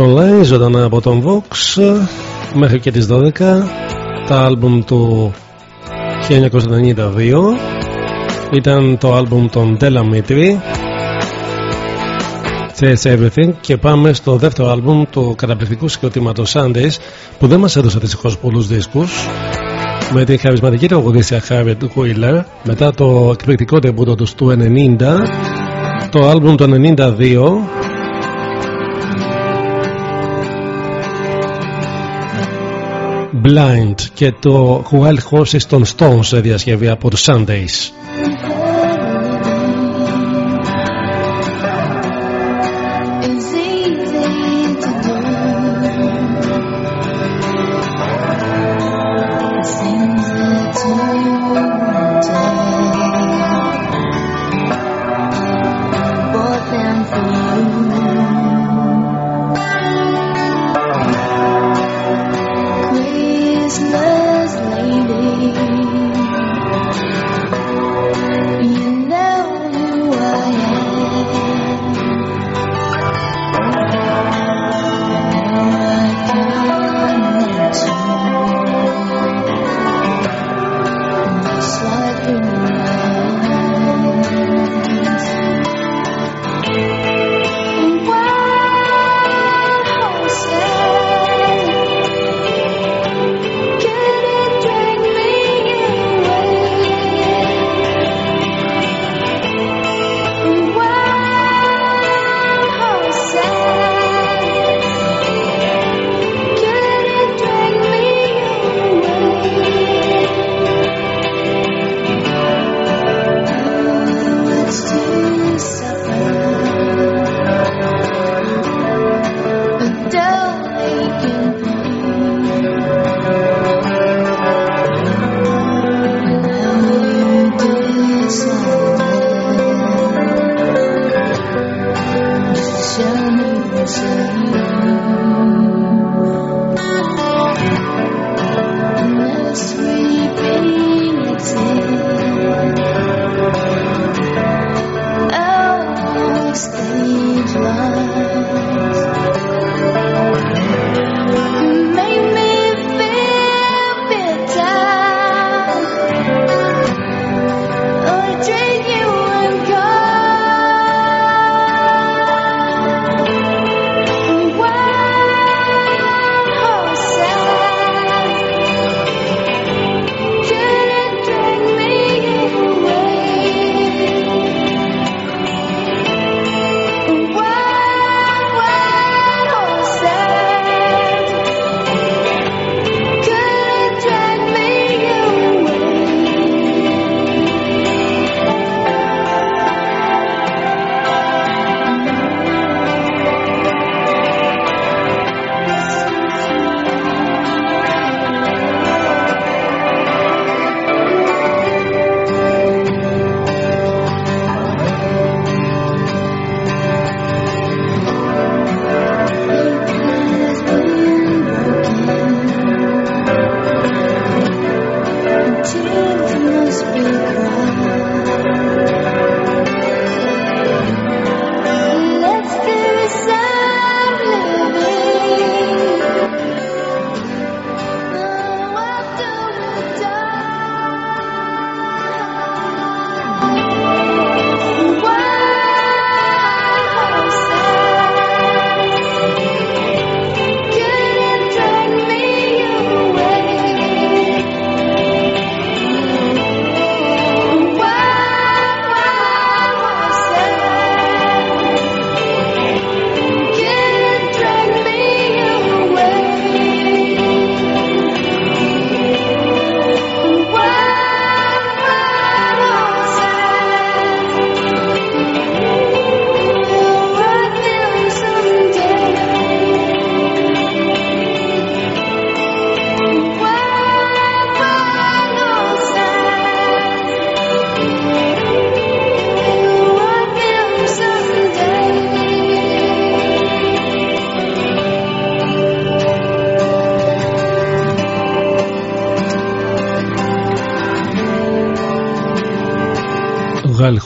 online ζωντανά από τον Vox μέχρι και τις 12 τα άλμπουμ του 1992 ήταν το άλμπουμ των Delamitri Chase Everything και πάμε στο δεύτερο άλμπουμ του καταπληκτικού συγκροτήματος Sundays που δεν μας έδωσε δυστυχώς πολλούς δίσκους με την χαρισματική τραγουδίστρια Harriet Wheeler μετά το εκπληκτικό τεμπούτο τους του 90 το άλμπουμ του 92 Blind και το Wild Horses των Stones σε διασκευή από τους Sundays.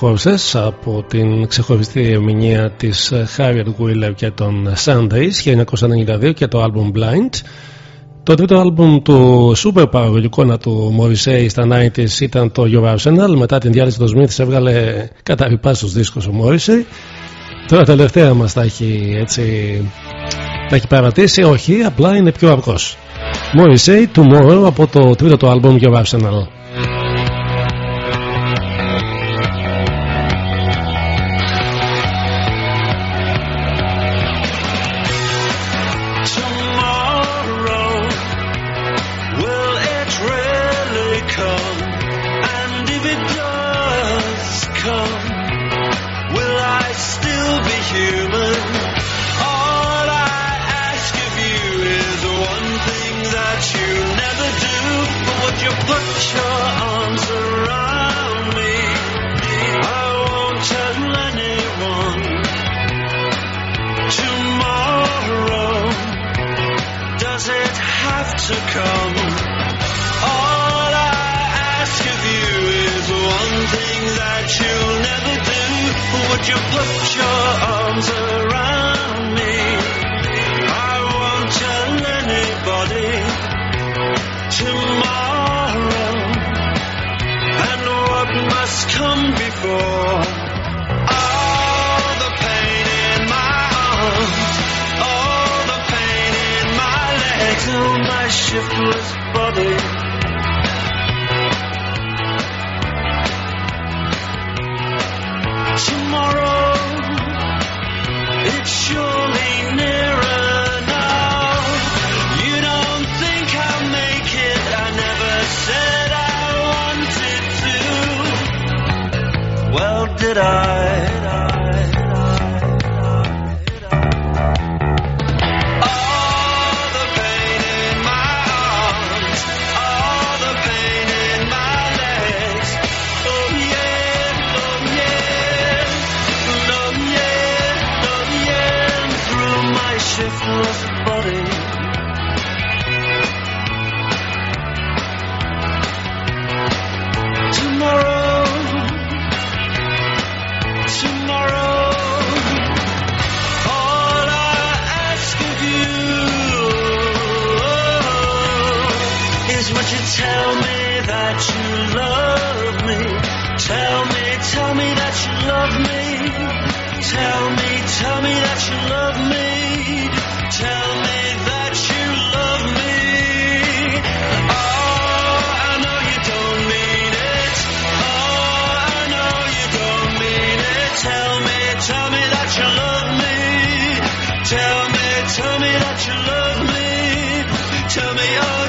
Horses από την ξεχωριστή ερμηνεία της ε, Harriet Wheeler και των Sundays 1992 και το album Blind. Το τρίτο άλμπουμ του super σούπερ εικόνα του Μωρισέη στα 90 ήταν το Your Arsenal. Μετά την διάλυση του Σμιθ έβγαλε κατά στους δίσκους ο Μόρισεϊ. Τώρα τελευταία μας τα έχει έτσι... Τα έχει παρατήσει, όχι, απλά είναι πιο αργός. Morrissey Tomorrow από το τρίτο του άλμπουμ Your Arsenal.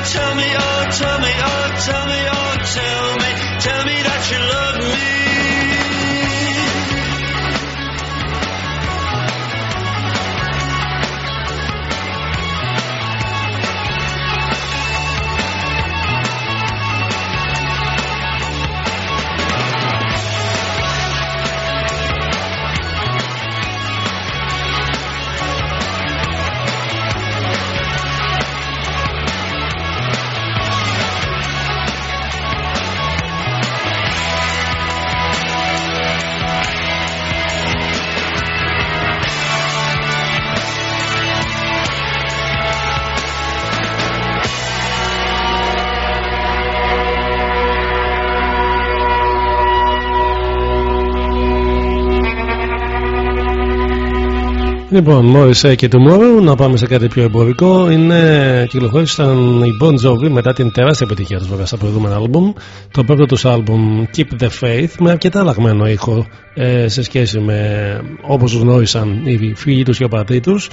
tell me, oh, tell me, oh, tell me, oh, tell me. Λοιπόν, Morrissey και Tomorrow, να πάμε σε κάτι πιο εμπορικό. Είναι κυκλοφόρησαν οι Bon Jovi μετά την τεράστια επιτυχία τους βέβαια στα προηγούμενα άλμπουμ. Το πρώτο τους άλμπουμ Keep the Faith με αρκετά αλλαγμένο ήχο ε, σε σχέση με όπως γνώρισαν οι φίλοι τους και ο πατή τους.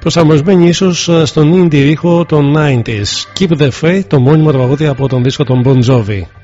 Προσαρμοσμένοι ίσως ε, στον indie ήχο των 90s. Keep the Faith, το μόνιμο τραγούδι από τον δίσκο των Bon Jovi.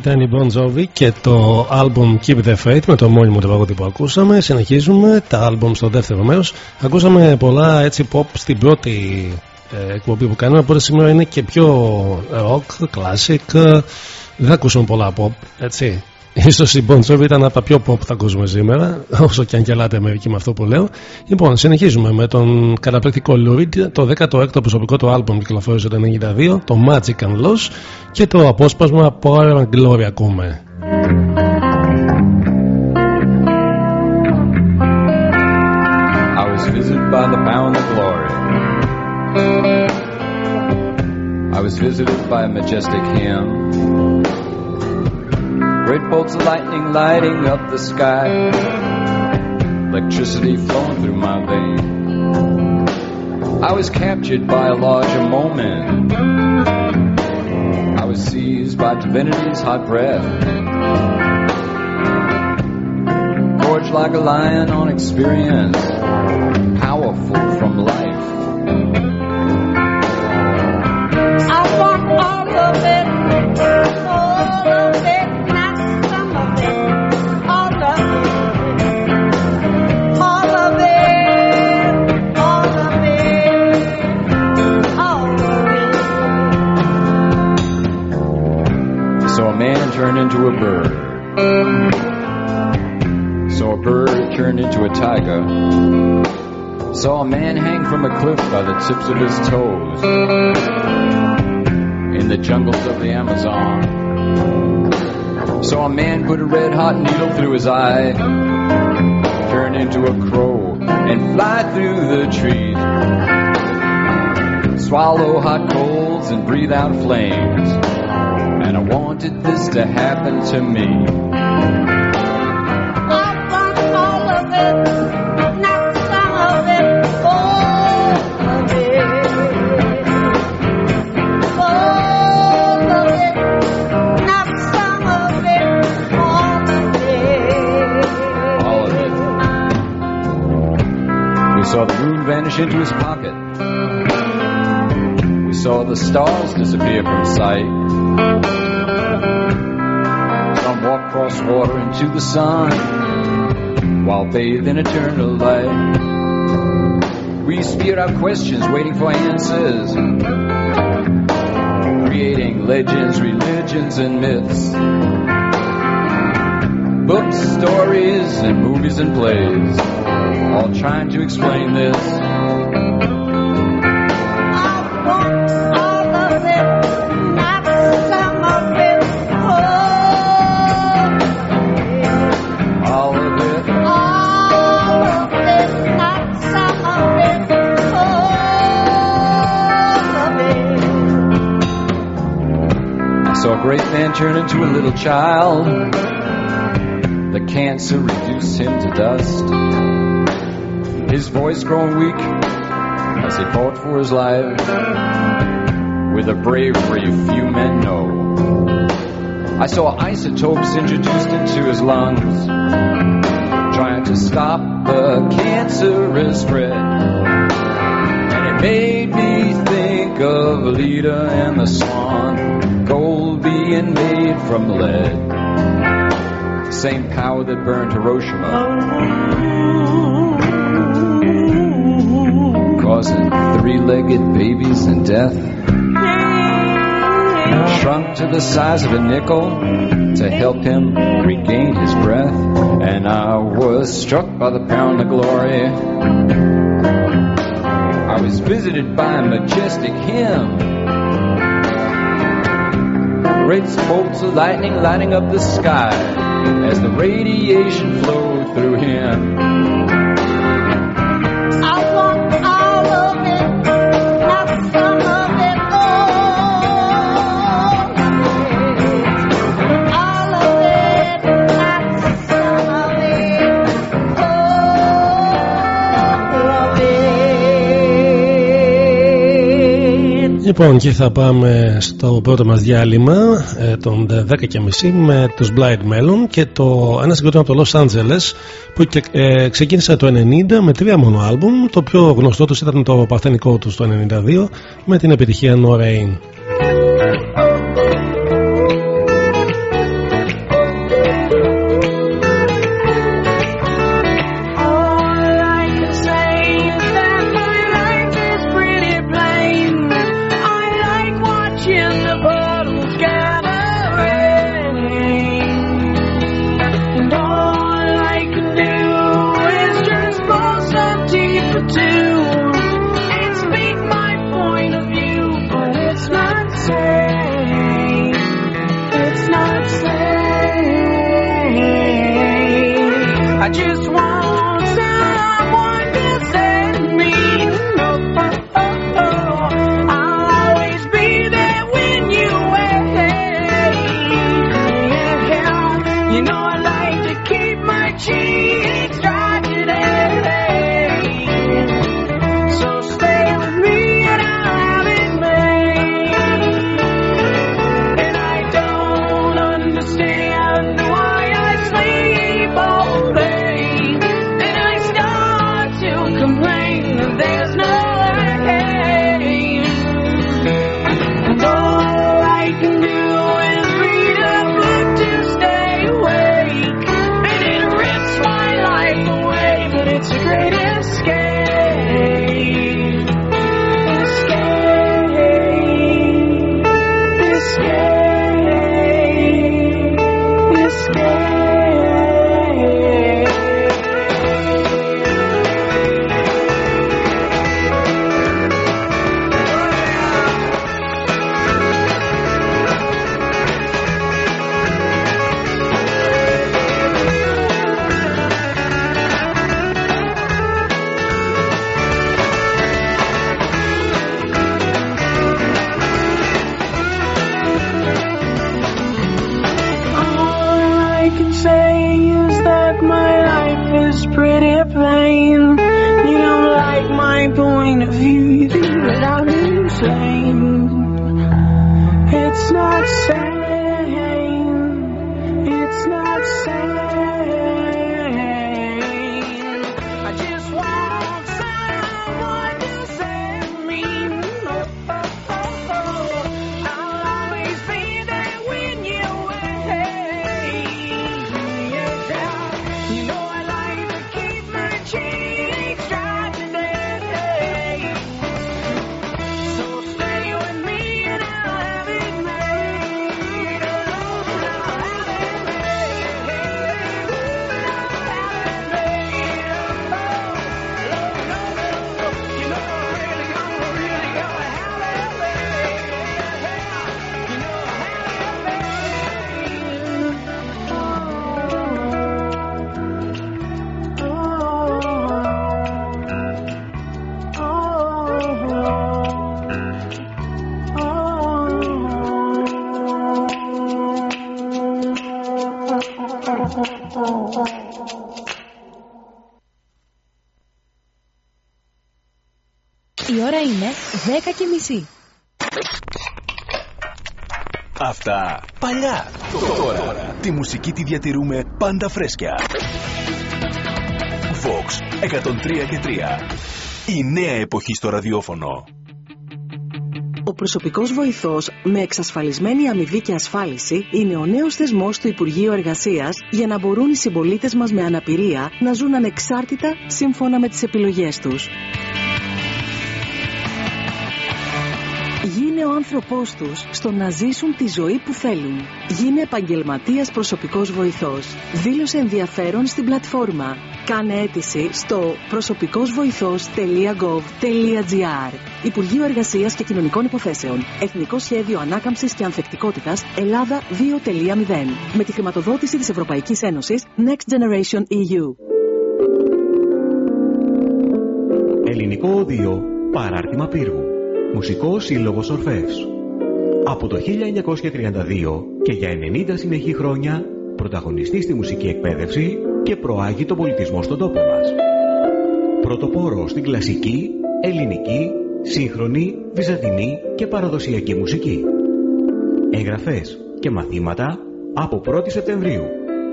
Ήταν η Bon Jovi και το album Keep the Faith με το μόνιμο τραγούδι που ακούσαμε. Συνεχίζουμε τα album στο δεύτερο μέρος. Ακούσαμε πολλά έτσι pop στην πρώτη ε, εκπομπή που κάναμε. Οπότε σήμερα είναι και πιο rock, classic. Ε, Δεν θα ακούσουμε πολλά pop, έτσι. Ίσως η Bon Jovi ήταν από τα πιο pop που θα ακούσουμε σήμερα, όσο και αν γελάτε μερικοί με αυτό που λέω. Λοιπόν, συνεχίζουμε με τον καταπληκτικό Lou Reed, το 16ο προσωπικό του άλμπομ κυκλοφόρησε το 92, το Magic and Loss και το απόσπασμα Power and Glory ακούμε. I was visited by the pound of glory. I was visited by a majestic hymn. Great bolts of lightning lighting up the sky. Electricity flowing through my veins. I was captured by a larger moment. I was seized by divinity's hot breath. Gorged like a lion on experience. Powerful from life. Turned into a tiger. Saw a man hang from a cliff by the tips of his toes. In the jungles of the Amazon. Saw a man put a red hot needle through his eye. Turn into a crow and fly through the trees. Swallow hot coals and breathe out flames. And I wanted this to happen to me. Into his pocket. We saw the stars disappear from sight. Some walk cross water into the sun while bathed in eternal light. We spewed out questions waiting for answers, creating legends, religions, and myths. Books, stories, and movies and plays, all trying to explain this. Turn into a little child. The cancer reduced him to dust. His voice growing weak as he fought for his life with a bravery few men know. I saw isotopes introduced into his lungs, trying to stop the cancerous spread. And it made me think of Lita and the Swan, made from lead. The Same power that burned Hiroshima, causing three-legged babies and death. Shrunk to the size of a nickel to help him regain his breath. And I was struck by the pound of glory. I was visited by a majestic hymn. Great bolts of lightning lighting up the sky as the radiation flowed through him. Λοιπόν, και θα πάμε στο πρώτο μας διάλειμμα ε, των 10.30 με τους Blind Melon και το ένα συγκρότημα από το Los Angeles που και, ε, ξεκίνησε το 90 με τρία μόνο άλμπουμ. Το πιο γνωστό τους ήταν το παρθενικό τους το 92 με την επιτυχία No Rain. 10 και μισή. Αυτά παλιά. Τώρα τη μουσική τη διατηρούμε πάντα φρέσκια. Vox 103 και 3. Η νέα εποχή στο ραδιόφωνο. Ο προσωπικός βοηθός με εξασφαλισμένη αμοιβή και ασφάλιση είναι ο νέος θεσμός του Υπουργείου Εργασίας για να μπορούν οι συμπολίτες μας με αναπηρία να ζουν ανεξάρτητα σύμφωνα με τις επιλογές τους. Άνθρωπός τους στο να ζήσουν τη ζωή που θέλουν. Γίνε επαγγελματίας προσωπικός βοηθός. Δήλωσε ενδιαφέρον στην πλατφόρμα. Κάνε αίτηση στο προσωπικόςβοηθός.gov.gr Υπουργείο Εργασίας και Κοινωνικών Υποθέσεων. Εθνικό Σχέδιο Ανάκαμψης και Ανθεκτικότητας Ελλάδα 2.0. Με τη χρηματοδότηση της Ευρωπαϊκής Ένωσης Next Generation EU. Ελληνικό Οδείο Παράρτημα Πύργου. Μουσικός Σύλλογος Ορφεύς. Από το 1932 και για 90 συνεχή χρόνια πρωταγωνιστή στη μουσική εκπαίδευση και προάγει τον πολιτισμό στον τόπο μας. Πρωτοπόρο στην κλασική, ελληνική, σύγχρονη, βυζαντινή και παραδοσιακή μουσική. Εγγραφές και μαθήματα από 1η Σεπτεμβρίου.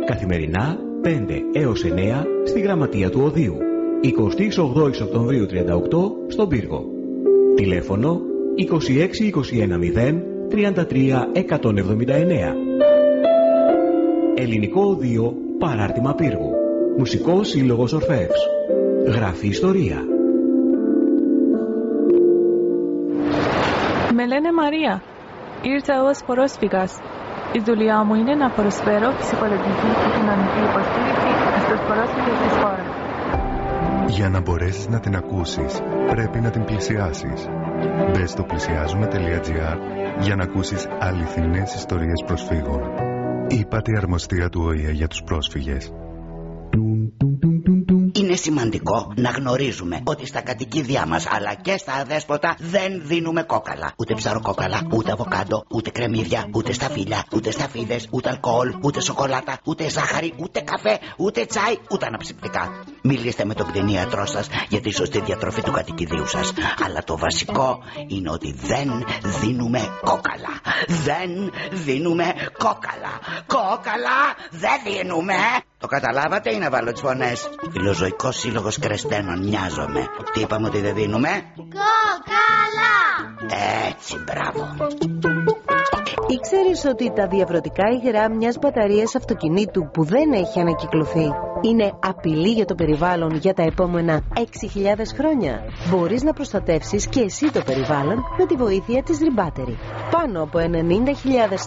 Καθημερινά 5 έως 9 στη Γραμματεία του Οδείου. 28 Οκτωβρίου 38 στον Πύργο. Τηλέφωνο 26210 33 179. Ελληνικό Οδείο Παράρτημα Πύργου. Μουσικός Σύλλογος Ορφεύς. Γράφει ιστορία. Με λένε Μαρία. Ήρθα ως πρόσφυγας. Η δουλειά μου είναι να προσφέρω ψυχολογική και κοινωνική υποστήριξη στους πρόσφυγες της χώρας. Για να μπορέσεις να την ακούσεις, πρέπει να την πλησιάσεις. Μπες στο πλησιάζουμε.gr για να ακούσεις αληθινές ιστορίες προσφύγων. Είπατε η αρμοστία του ΟΗΕ για τους πρόσφυγες. Είναι σημαντικό να γνωρίζουμε ότι στα κατοικίδια μας αλλά και στα αδέσποτα δεν δίνουμε κόκαλα. Ούτε ψαροκόκαλα, ούτε αβοκάντο, ούτε κρεμμύδια, ούτε σταφύλια, ούτε σταφίδες, ούτε αλκοόλ, ούτε σοκολάτα, ούτε ζάχαρη, ούτε καφέ, ούτε τσάι, ούτε αναψυκτικά. Μιλήστε με τον κτηνίατρό σας για τη σωστή διατροφή του κατοικιδίου σας. Αλλά το βασικό είναι ότι δεν δίνουμε κόκαλα. Δεν δίνουμε κόκαλα. Κόκαλα δεν δίνουμε. Το καταλάβατε ή να βάλω τις φωνές; Φιλοζωικός σύλλογος κρεστένων μοιάζομαι. Τι είπαμε ότι δεν δίνουμε. Κόκαλα! Έτσι, μπράβο. Ήξερες ότι τα διαφορετικά υγρά μιας μπαταρίας αυτοκινήτου που δεν έχει ανακυκλωθεί είναι απειλή για το περιβάλλον για τα επόμενα 6.000 χρόνια; Μπορείς να προστατεύσεις και εσύ το περιβάλλον με τη βοήθεια της Rebattery. Πάνω από 90.000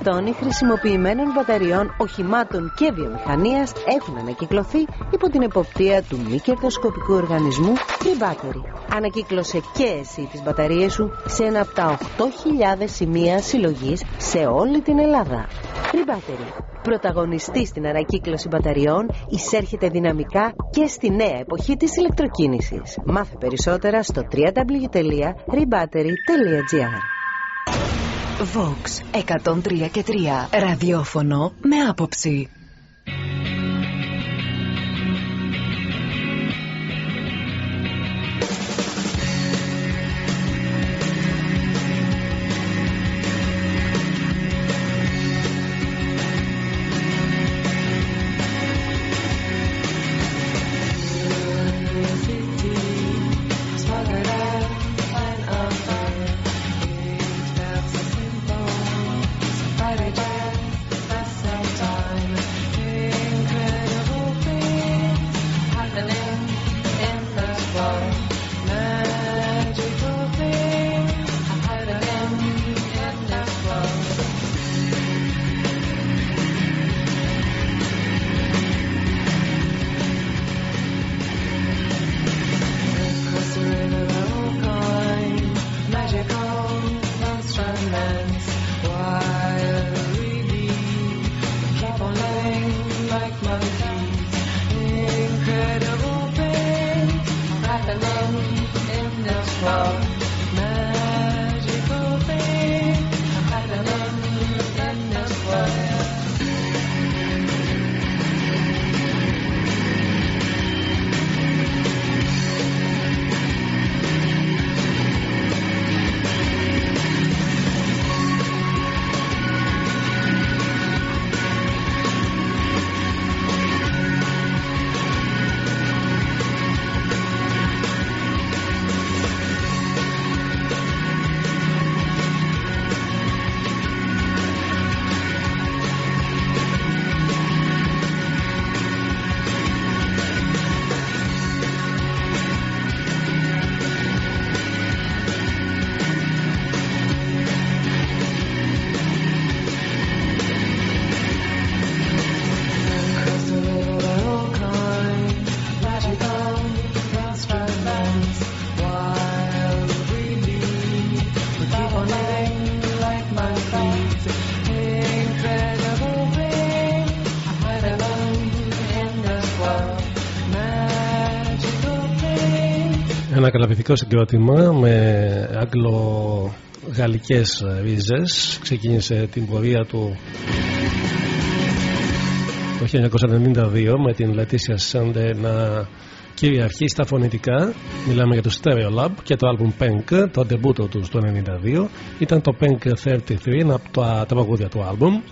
τόνοι χρησιμοποιημένων μπαταριών οχημάτων και βιομηχανίας έχουν ανακυκλωθεί υπό την εποπτεία του μη κερδοσκοπικού οργανισμού Rebattery. Ανακύκλωσε και εσύ τις μπαταρίες σου σε ένα από τα 8.000 σημεία συλλογής σε όλη την Ελλάδα. Rebattery. Πρωταγωνιστή στην ανακύκλωση μπαταριών, εισέρχεται δυναμικά και στη νέα εποχή της ηλεκτροκίνησης. Μάθε περισσότερα στο www.rebattery.gr Vox 103 και 3 Ραδιόφωνο με άποψη Ένα καταπληκτικό συγκρότημα με αγγλο-γαλλικές ρίζες. Ξεκίνησε την πορεία του το 1992 με την Leticia Sunday να κυριαρχεί στα φωνητικά. Μιλάμε για το Stereo Lab και το album Pink το ντεμπούτο του το 1992 ήταν το Pink 33 ένα από τα τραγούδια του album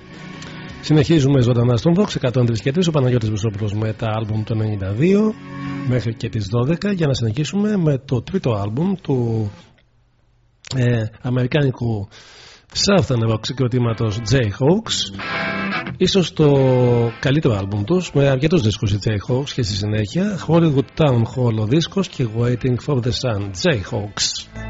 Συνεχίζουμε ζωντανά στον Vox 103 και 3 ο Παναγιώτης Μισόπουλος με τα άλμπουμ του 92 μέχρι και τις 12 για να συνεχίσουμε με το τρίτο άλμπουμ του ε, αμερικάνικου Southern Rock συγκροτήματος J-Hawks ίσως το καλύτερο άλμπουμ τους με αρκετούς δίσκους οι J-Hawks και στη συνέχεια. Hollywood Town Hall ο δίσκος και Waiting for the Sun J-Hawks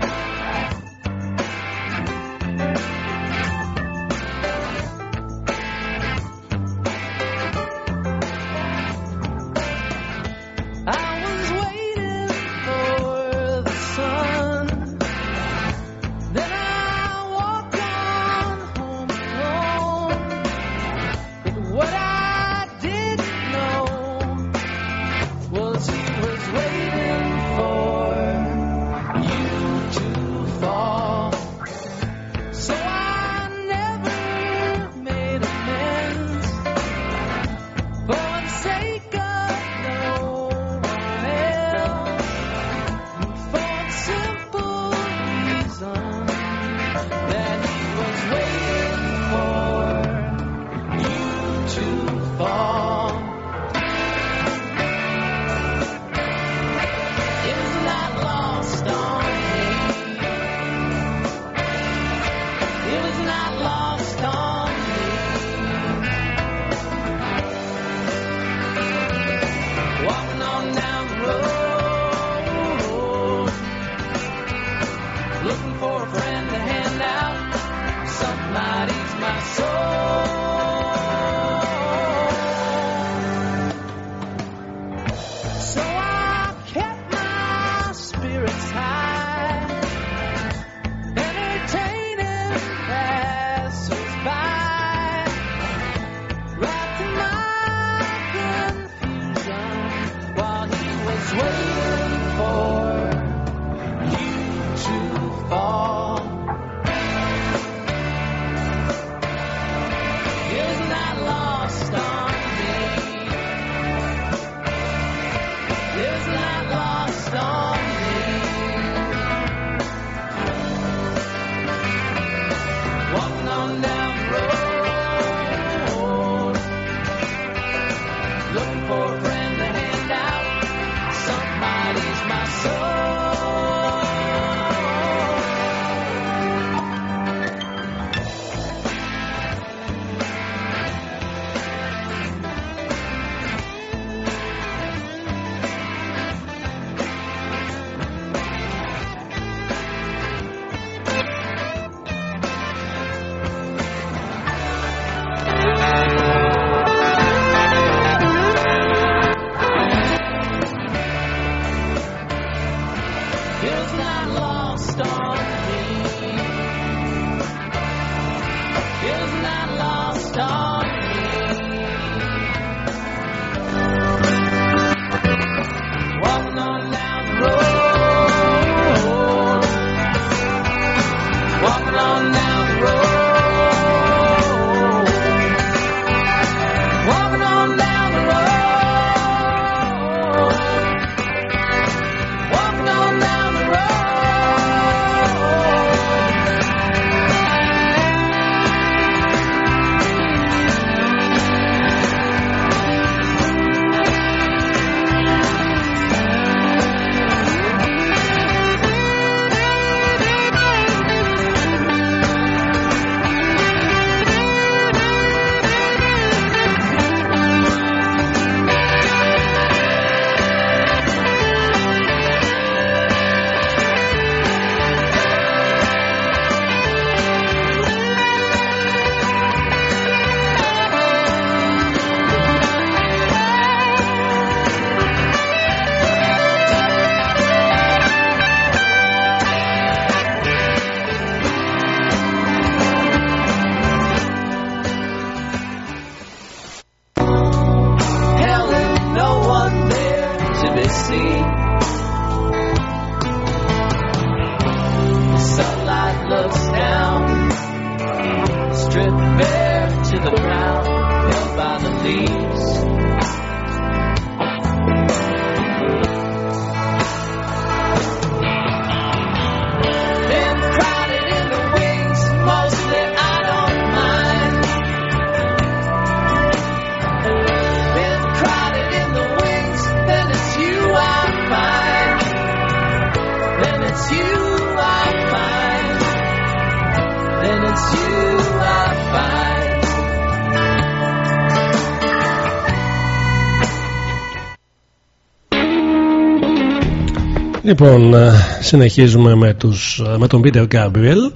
Λοιπόν, ε, συνεχίζουμε με, τους, ε, με τον Peter Gabriel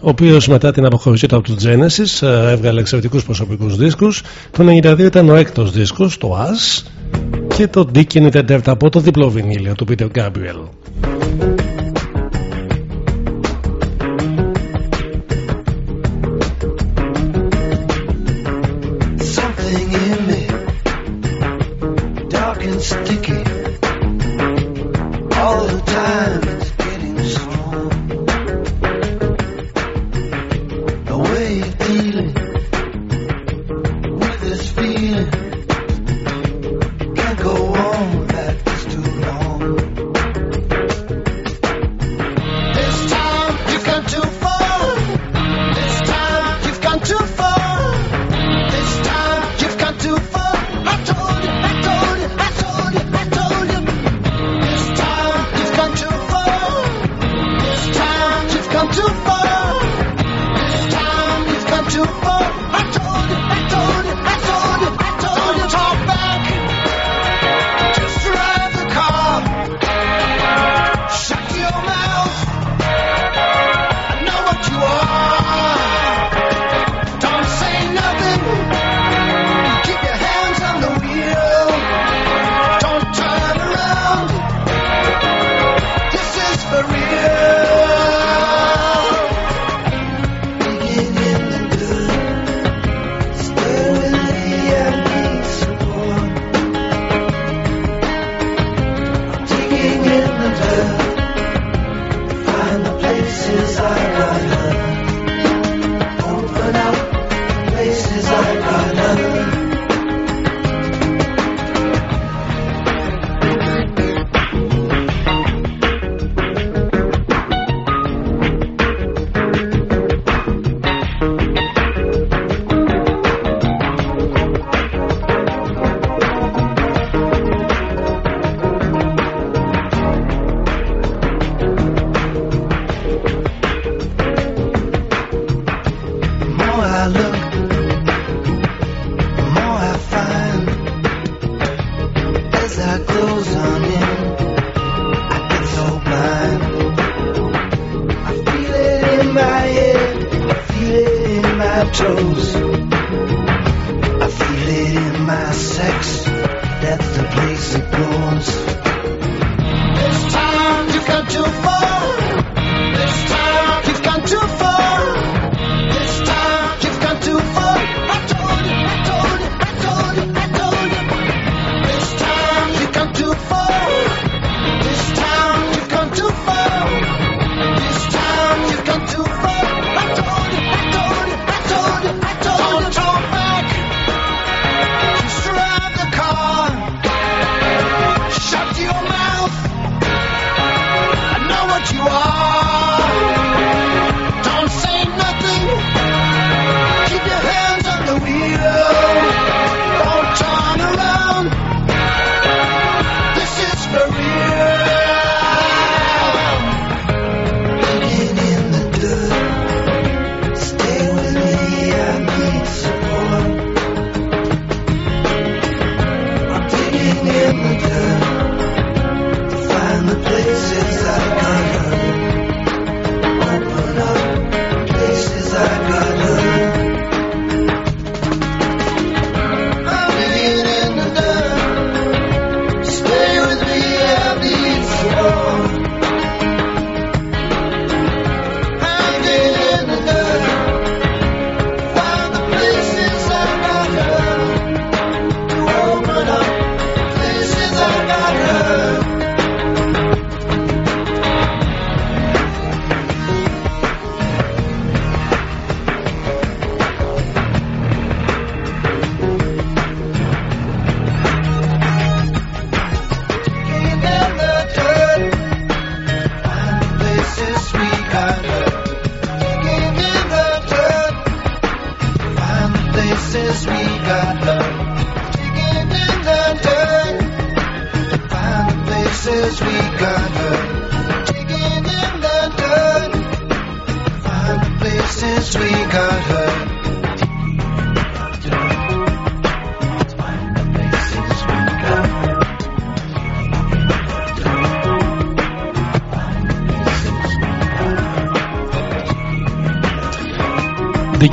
ο οποίος μετά την αποχωρησή του από τους Genesis ε, έβγαλε εξαιρετικούς προσωπικούς δίσκους. Το 92 ήταν ο έκτος δίσκος, το As και το Deacon Internet από το διπλό βινίλιο του Peter Gabriel.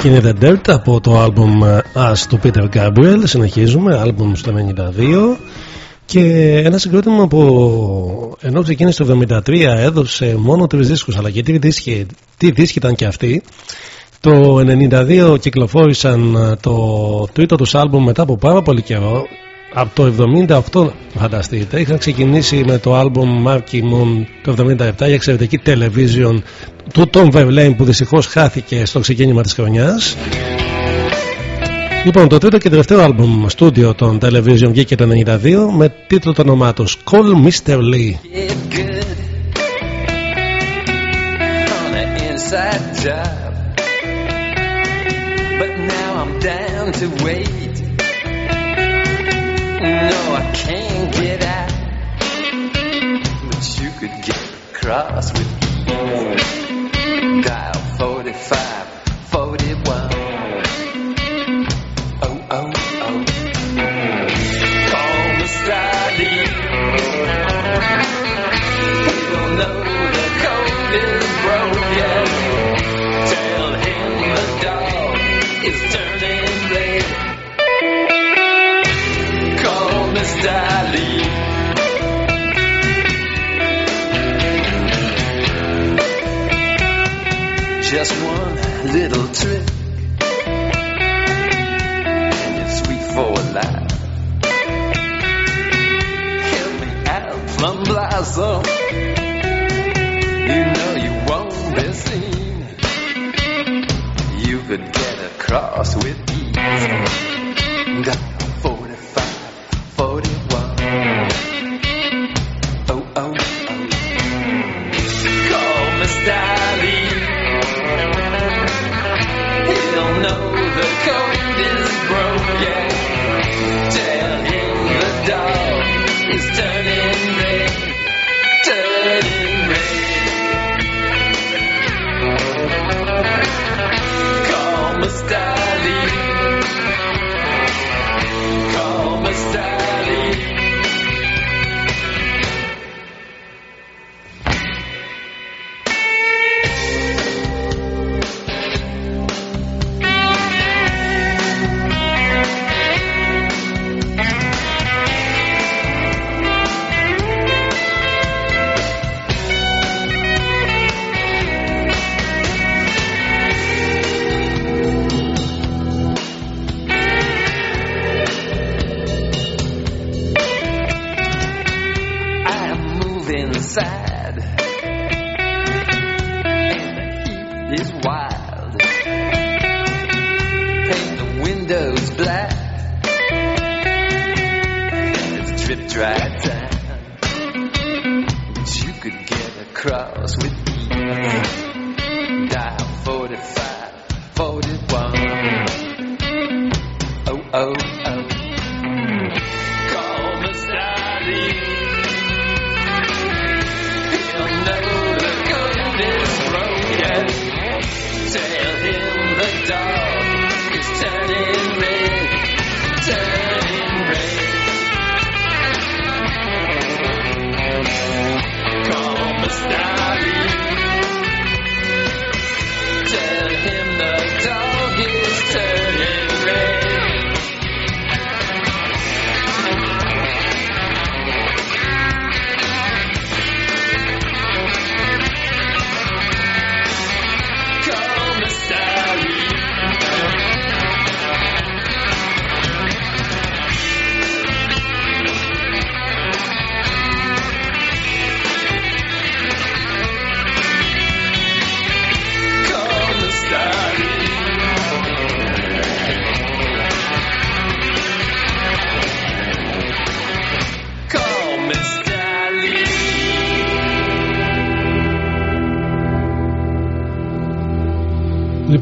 Dick in the Dirt από το άλμπουμ Us του Peter Gabriel. Συνεχίζουμε, άλμπουμ στο 92 και ένα συγκρότημα που ενώ ξεκίνησε το 73 έδωσε μόνο τρεις δίσκους. Αλλά και τι δίσκοι, τι δίσκοι ήταν και αυτοί. Το 92 κυκλοφόρησαν το τρίτο τους άλμπουμ μετά από πάρα πολύ καιρό. Από το 78 φανταστείτε είχαν ξεκινήσει με το άλμπουμ Marky Moon το 77 για εξαιρετική television του Tom Verlaine που δυστυχώς χάθηκε στο ξεκίνημα της χρονιάς Λοιπόν, το τρίτο και τελευταίο άλμπουμ στούντιο των Television βγήκε το 92 με τίτλο το όνομά τους Call Mr. Lee. on an inside Just one little trick. And it's sweet for a life. Help me out, plum blossom. You know you won't be seen. You could get across with ease.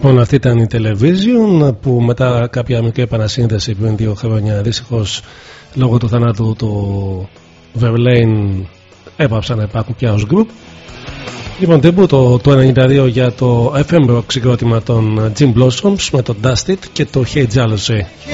Λοιπόν, αυτή ήταν η Television που μετά κάποια μικρή επανασύνδεση πριν δύο χρόνια δυστυχώς λόγω του θανάτου του Verlaine έπαψαν να υπάρχουν πια ως group. Λοιπόν, τύπου το, το 92 για το FM rock συγκρότημα των Jim Blossoms με το Dust It και το Hey Jealousy.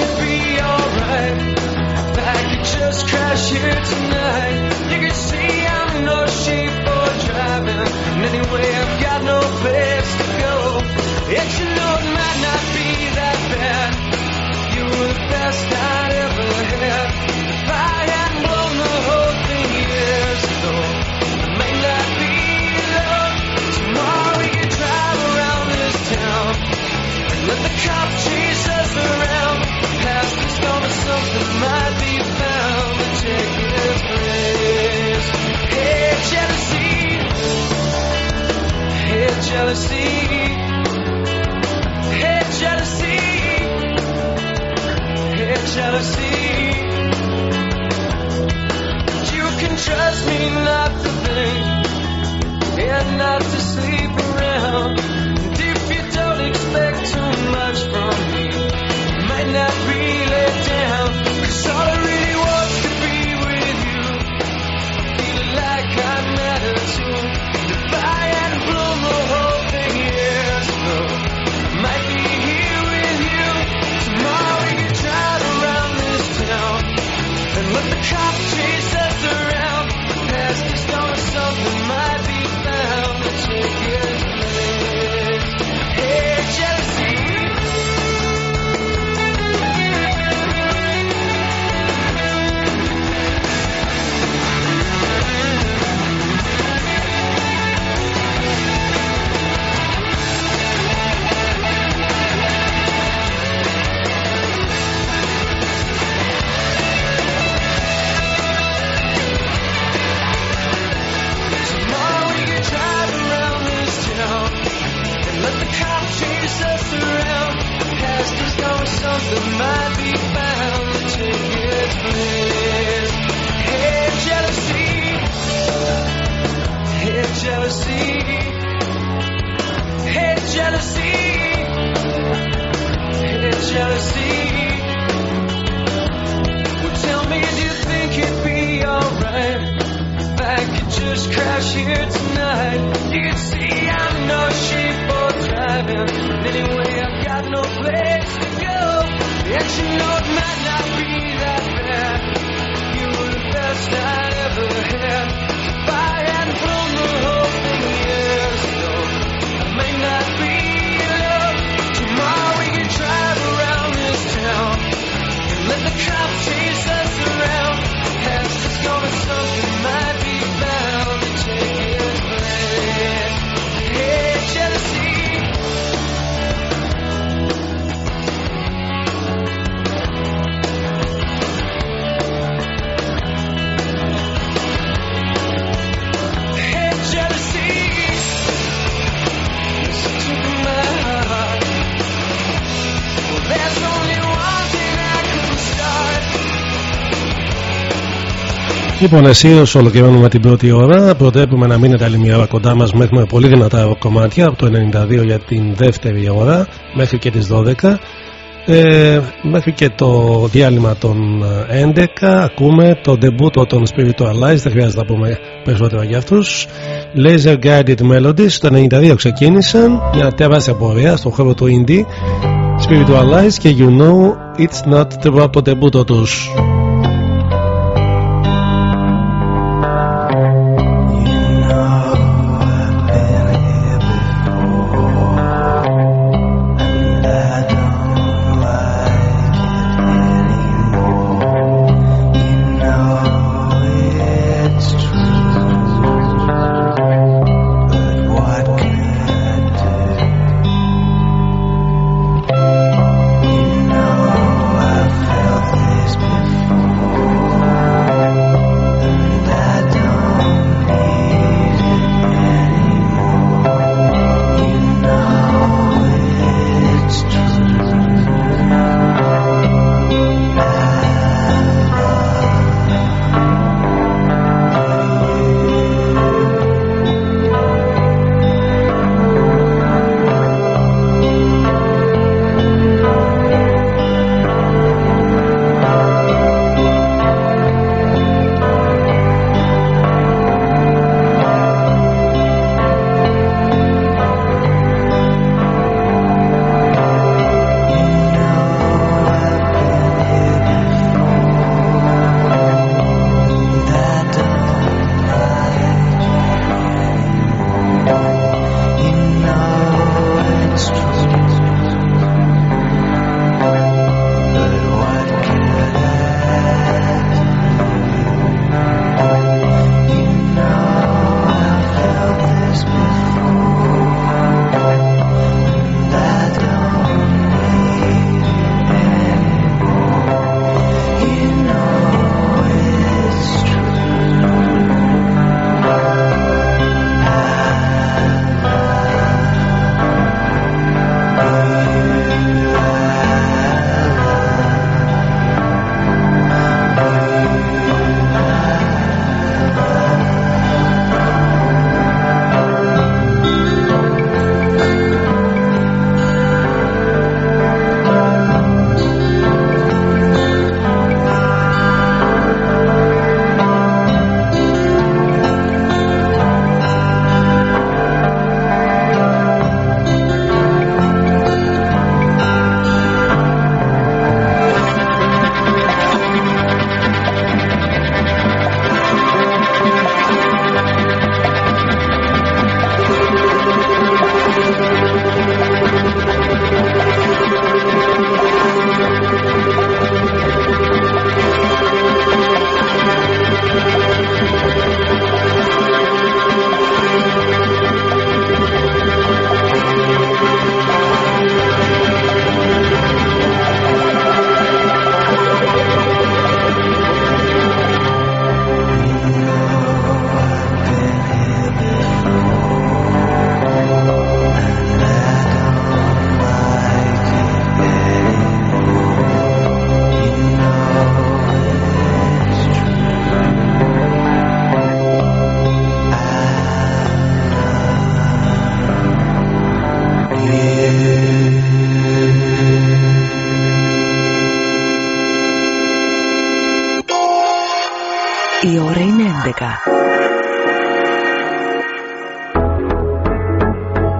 Jealousy. Jealousy. Jealousy. Well, tell me, do you think it'd be alright? If I could just crash here tonight, you'd see I'm no shape for driving. Anyway, I've got no place to go. And you know it might not be that bad. You were the best I'd ever had. Let the cops chase us around. Past us going something Λοιπόν, εσείς ολοκληρώνουμε την πρώτη ώρα. Προτρέπουμε να μείνετε άλλη μια ώρα κοντά μας. Έχουμε πολύ δυνατά κομμάτια από το 92 για την δεύτερη ώρα μέχρι και τις 12. Ε, μέχρι και το διάλειμμα των 11 ακούμε το debut των Spiritualize δεν χρειάζεται να πούμε περισσότερα για αυτούς Laser Guided Melodies το 92 ξεκίνησαν μια τεράστια πορεία στον χώρο του indie Spiritualize και You Know It's Not the πρώτο debut τους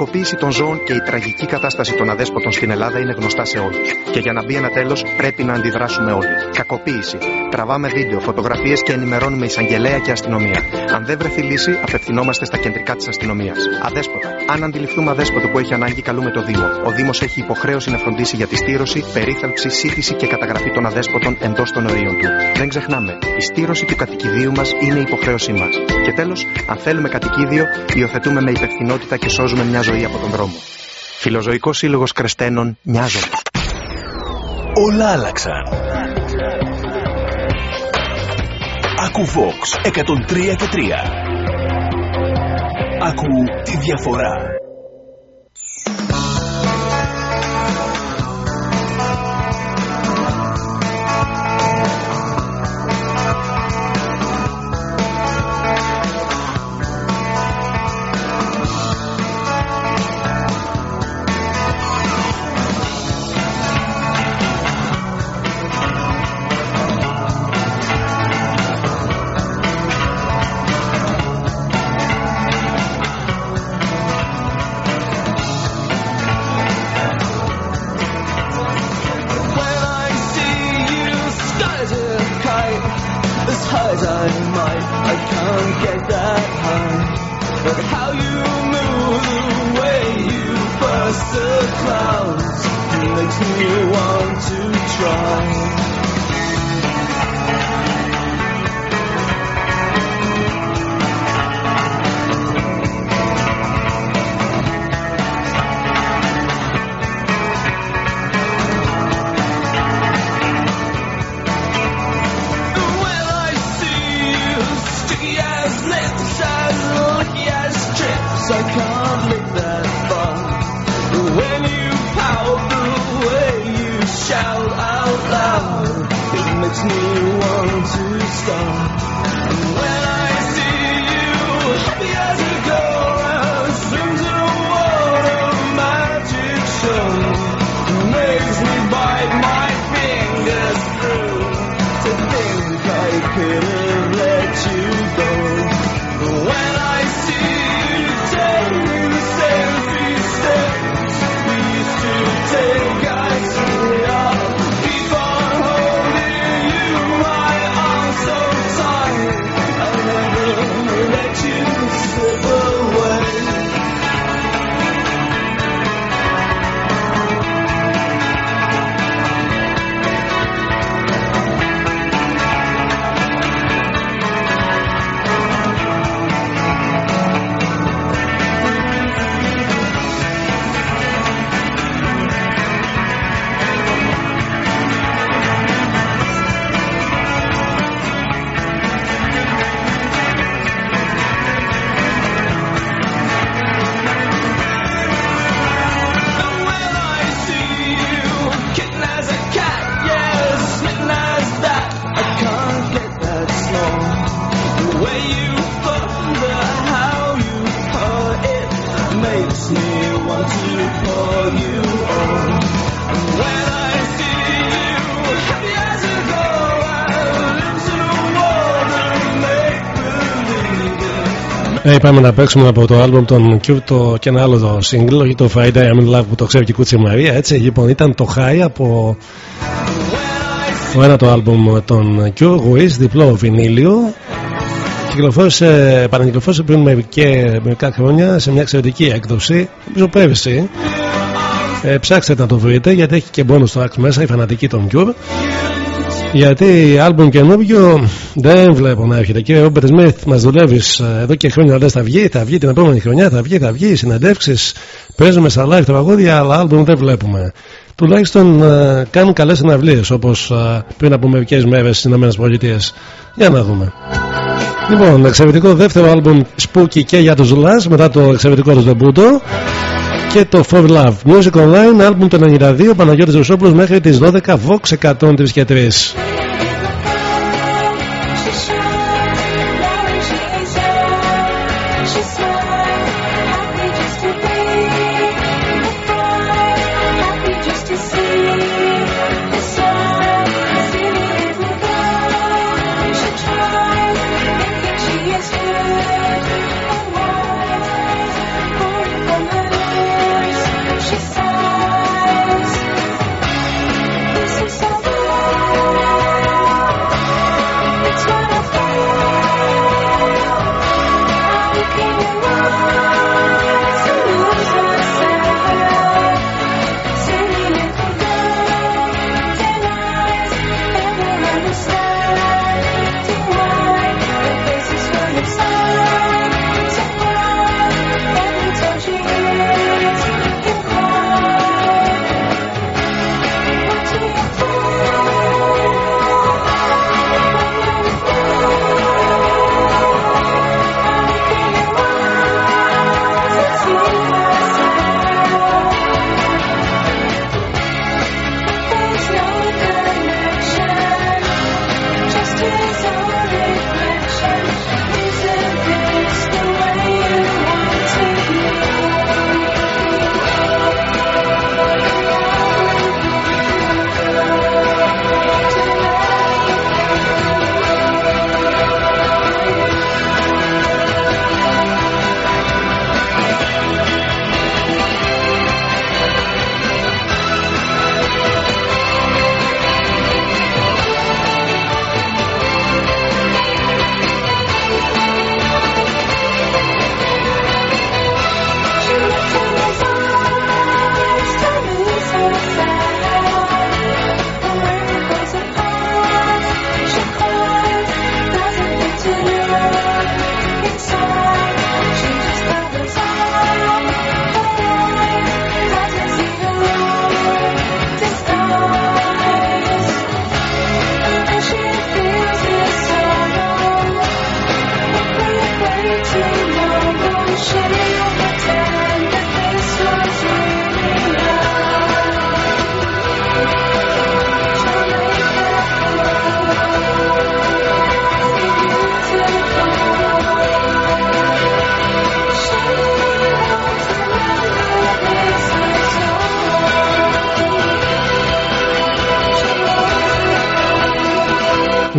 Η κακοποίηση των ζώων και η τραγική κατάσταση των αδέσποτων στην Ελλάδα είναι γνωστά σε όλους. Και για να μπει ένα τέλος, πρέπει να αντιδράσουμε όλοι. Κακοποίηση. Τραβάμε βίντεο, φωτογραφίες και ενημερώνουμε εισαγγελέα και αστυνομία. Αν δεν βρεθεί λύση, απευθυνόμαστε στα κεντρικά της αστυνομίας. Αδέσποτα. Αν αντιληφθούμε αδέσποτο που έχει ανάγκη, καλούμε το Δήμο. Ο Δήμος έχει υποχρέωση να φροντίσει για τη στήρωση, περίθαλψη, σύντηση και καταγραφή των αδέσποτων εντός των ορίων του. Δεν ξεχνάμε, η στήρωση του κατοικιδίου μας είναι η υποχρέωσή μας. Και τέλος, αν θέλουμε κατοικίδιο, υιοθετούμε με υπευθυνότητα και σώζουμε μια ζωή από τον δρόμο. Φιλοζωικός Σύλλογος Κρεστένων Νοιάζομαι. Όλα άλλαξαν. Ακού Vox 103 και 3. Ακού τη διαφορά. Ε, πάμε να παίξουμε από το άλμπομ των Cure το, και ένα άλλο το single, όχι το Friday I'm in Love που το ξέρει και η Κούτσι Μαρία. Έτσι, λοιπόν, ήταν το High από το ένα το άλμπομ των Cure, Wiz, διπλό βινίλιο. Κυκλοφόρησε, επανακυκλοφόρησε πριν μερικέ, μερικά χρόνια σε μια εξαιρετική έκδοση, νομίζω πέρυσι. Ε, ψάξτε να το βρείτε γιατί έχει και bonus tracks μέσα, η φανατική των Cure. Γιατί άλμπουμ καινούργιο δεν βλέπω να έρχεται. Κύριε Ρόμπερτ Σμιθ, μα δουλεύει εδώ και χρόνια. Λες θα βγει, θα βγει την επόμενη χρονιά, θα βγει, θα βγει. Συνεντεύξεις, παίζουμε στα live τραγούδια, αλλά άλμπουμ δεν βλέπουμε. Τουλάχιστον ε, κάνουν καλές συναυλίες όπως πριν από μερικές μέρες στις ΗΠΑ. Για να δούμε. Λοιπόν, εξαιρετικό δεύτερο άλμπουμ Spooky και για τους Last μετά το εξαιρετικό του debut και το For Love Music Online άλμπουμ το 92 Παναγιώτης Ρουσόπουλος μέχρι τις 12 Vox 103 και 3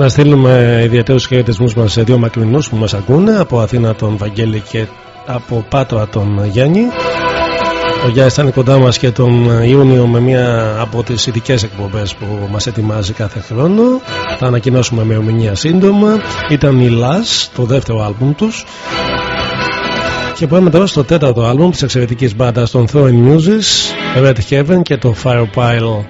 Να στείλουμε ιδιαίτερους χαιρετισμούς μας σε δύο μακρινούς που μας ακούνε από Αθήνα τον Βαγγέλη και από Πάτοα τον Γιάννη. Ο Γιάννης ήταν κοντά μας και τον Ιούνιο με μία από τις ειδικές εκπομπές που μας ετοιμάζει κάθε χρόνο. Θα ανακοινώσουμε με ομιλία σύντομα. Ήταν η Last, το δεύτερο άλμπουμ τους. Και πάμε τώρα στο τέταρτο άλμπουμ της εξαιρετικής μπάντας των Throwing Muses, Red Heaven και το Firepile.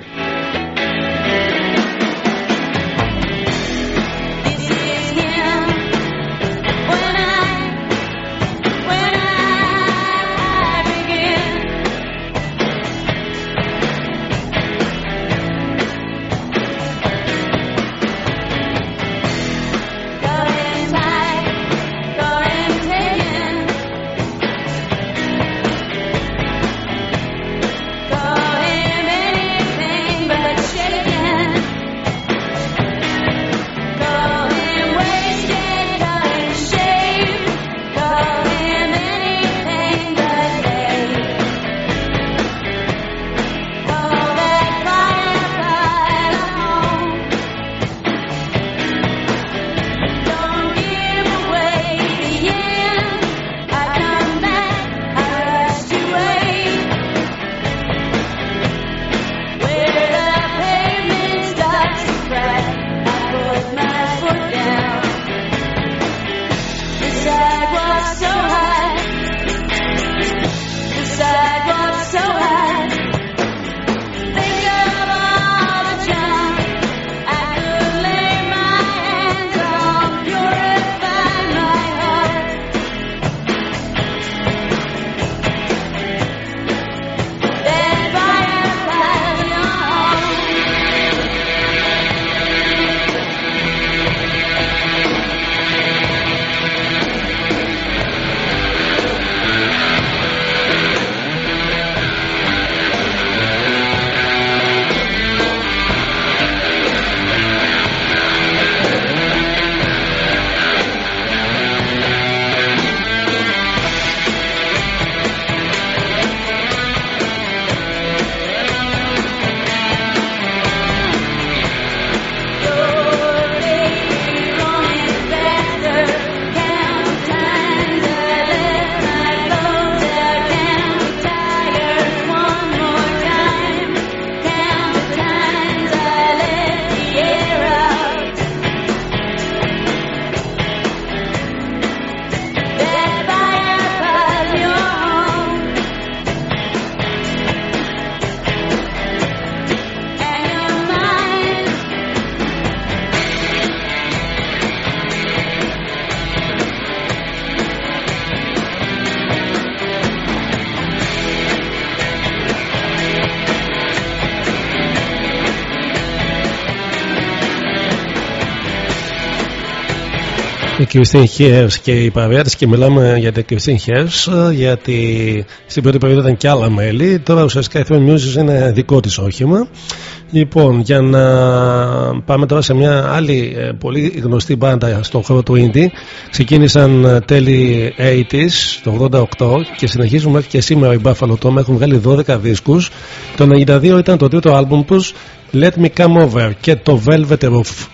Η Christine Hairs και η παρέα της και μιλάμε για την Christine Hairs γιατί στην πρώτη περίοδο ήταν και άλλα μέλη. Τώρα ουσιαστικά η Throne Music είναι δικό της όχημα. Λοιπόν για να πάμε τώρα σε μια άλλη ε, πολύ γνωστή μπάντα στον χώρο του indie. Ξεκίνησαν ε, τέλη 80s το 88 και συνεχίζουν μέχρι και σήμερα οι Buffalo Tom. Έχουν βγάλει 12 δίσκους. Το 92 ήταν το τρίτο άλμπουμ τους Let Me Come Over και το Velvet Roof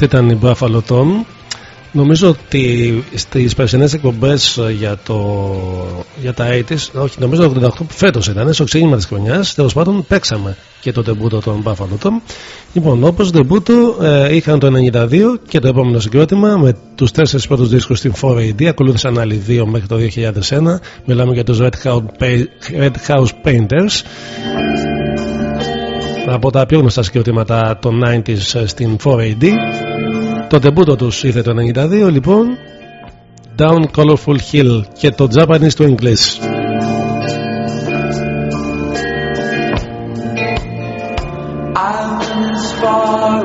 Αυτή ήταν η Buffalo Tom. Νομίζω ότι στις περσινές εκπομπές για, το, για τα 80s, όχι, νομίζω το 88 φέτος ήταν, στο ξεκίνημα της χρονιάς, τέλος πάντων παίξαμε και το τεμπούτο των Buffalo Tom. Λοιπόν, όπως τεμπούτο ε, είχαν το 92 και το επόμενο συγκρότημα με τους τέσσερις πρώτους δίσκους στην 4AD. Ακολούθησαν άλλοι δύο μέχρι το 2001. Μιλάμε για τους Red House, Red House Painters από τα πιο γνωστά συγκροτήματα των 90s στην 4AD. Το τεμπούτο τους ήρθε το 92 λοιπόν Down Colorful Hill και το Japanese to English. I'm as far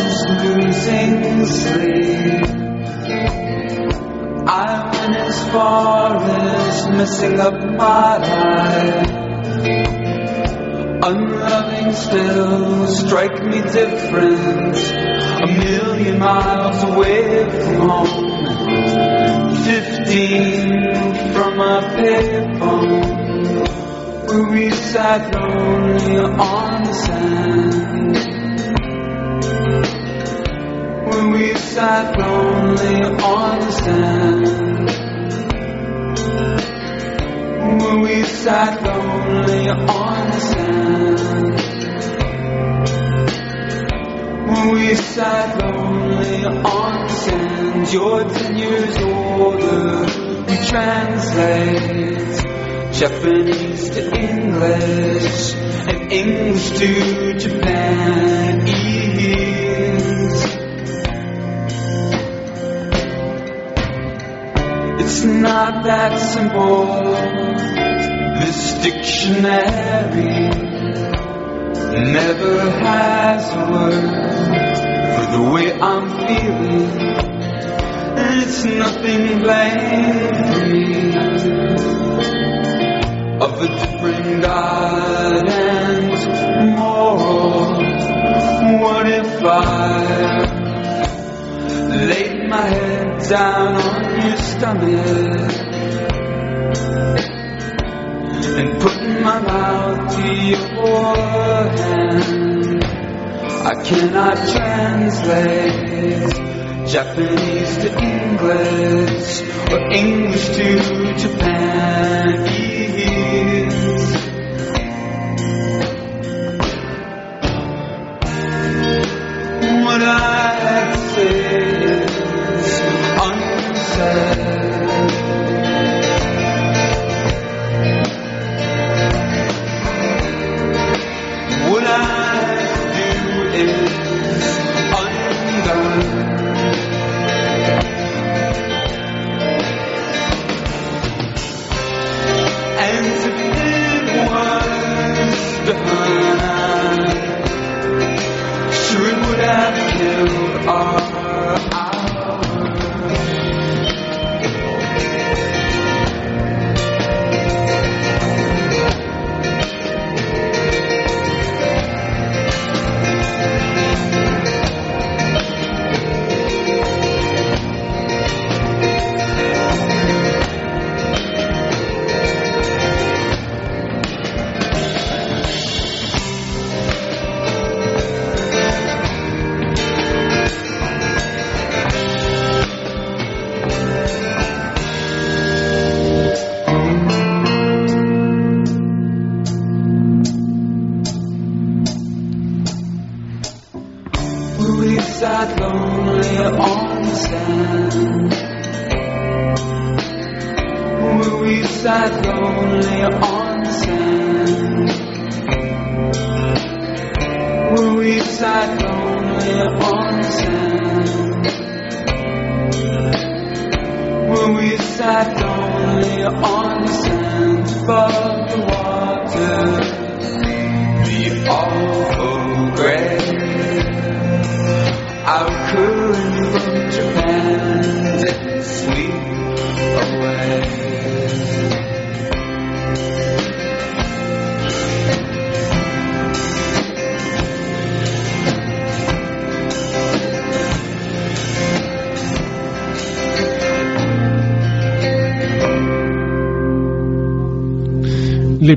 as losing sleep. I'm as far as messing up my life. Unloving still, strike me different. A million miles away from home. 15 from a payphone where we sat lonely on the sand. Where we sat lonely on the sand. Where we sat lonely on the sand. We sat lonely on the sand, you're ten years older. We translate Japanese to English and English to Japanese. It's not that simple. This dictionary never has a word for the way I'm feeling. And it's nothing blame of a different God and moral. What if I laid my head down on your stomach and putting my mouth to your hand? I cannot translate Japanese to English or English to Japanese.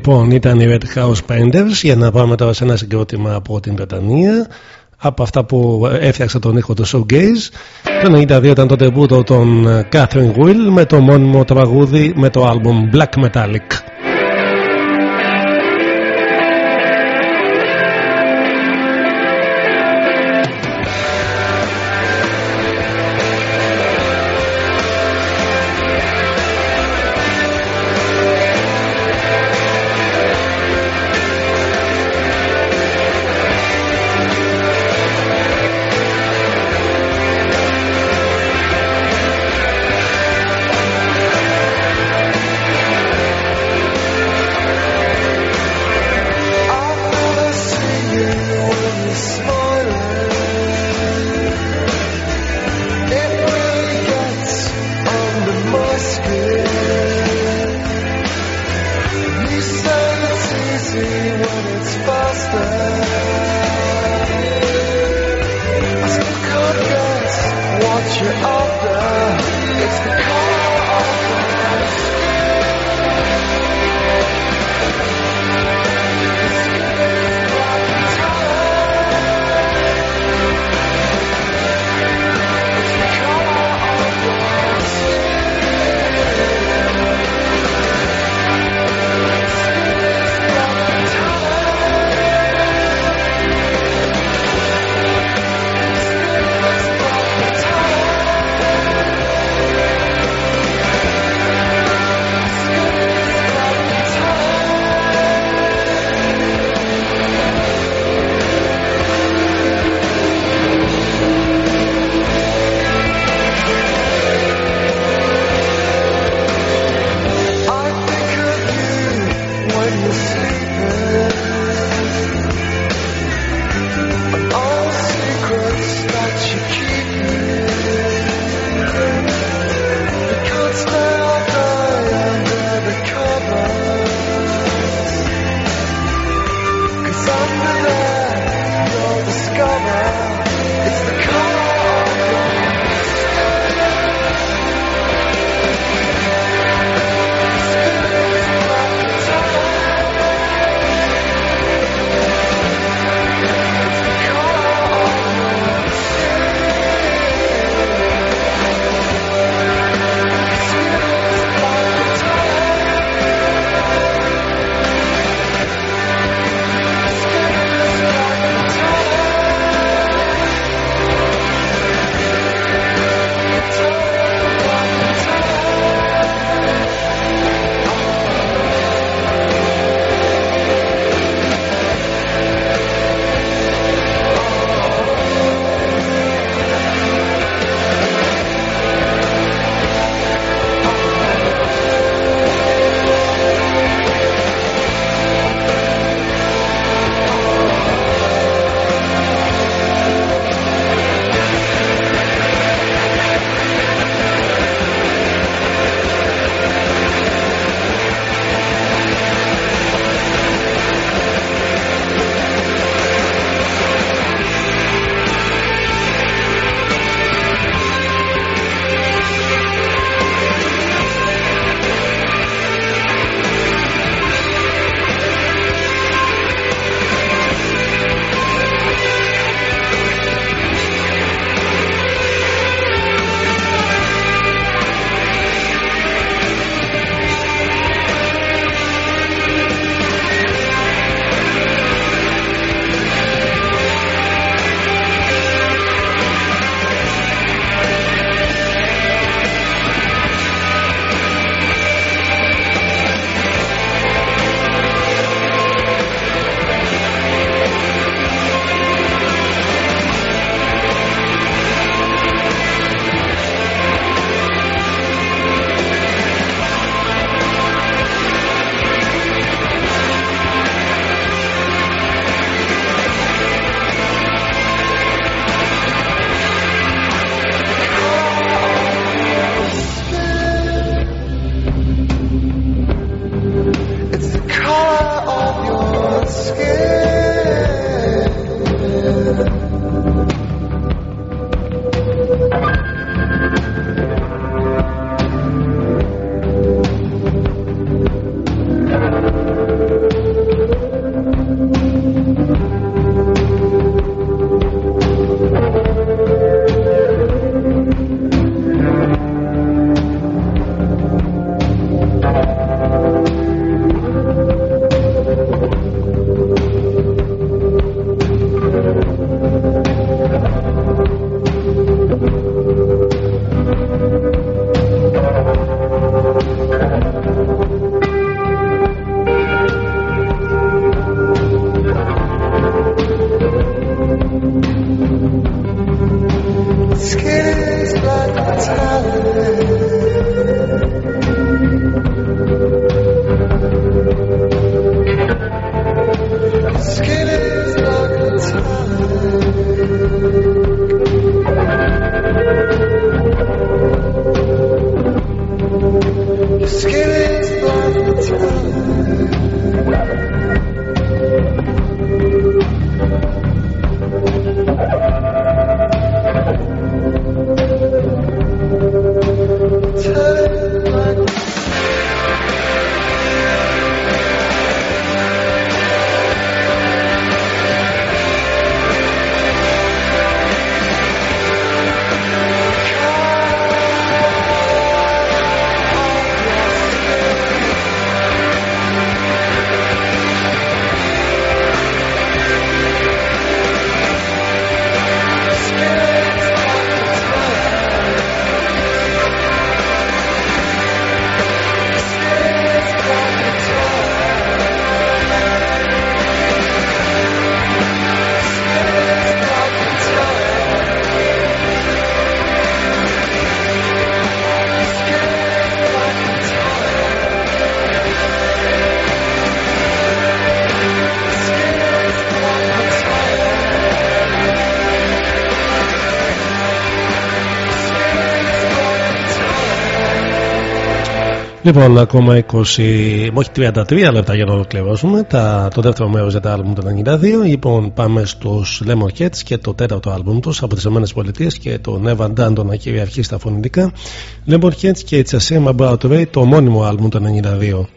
Λοιπόν, ήταν οι Red House Painters για να πάμε τώρα σε ένα συγκρότημα από την Βρετανία από αυτά που έφτιαξε τον ήχο του Showgaze. Το 92 ήταν το τεμπούτο των Catherine Will με το μόνιμο τραγούδι με το άλμπουμ Black Metallic. Λοιπόν, ακόμα 20, όχι 33 λεπτά για να ολοκληρώσουμε τα, το δεύτερο μέρος για τα άλμπουμ του 92. Λοιπόν, πάμε στους Lemon Heads και το τέταρτο άλμπουμ τους από τις ΗΠΑ και τον Evan Danton να κυριαρχεί στα φωνητικά. Lemon Heads και It's a Shame About Ray, το μόνιμο άλμπουμ του 92.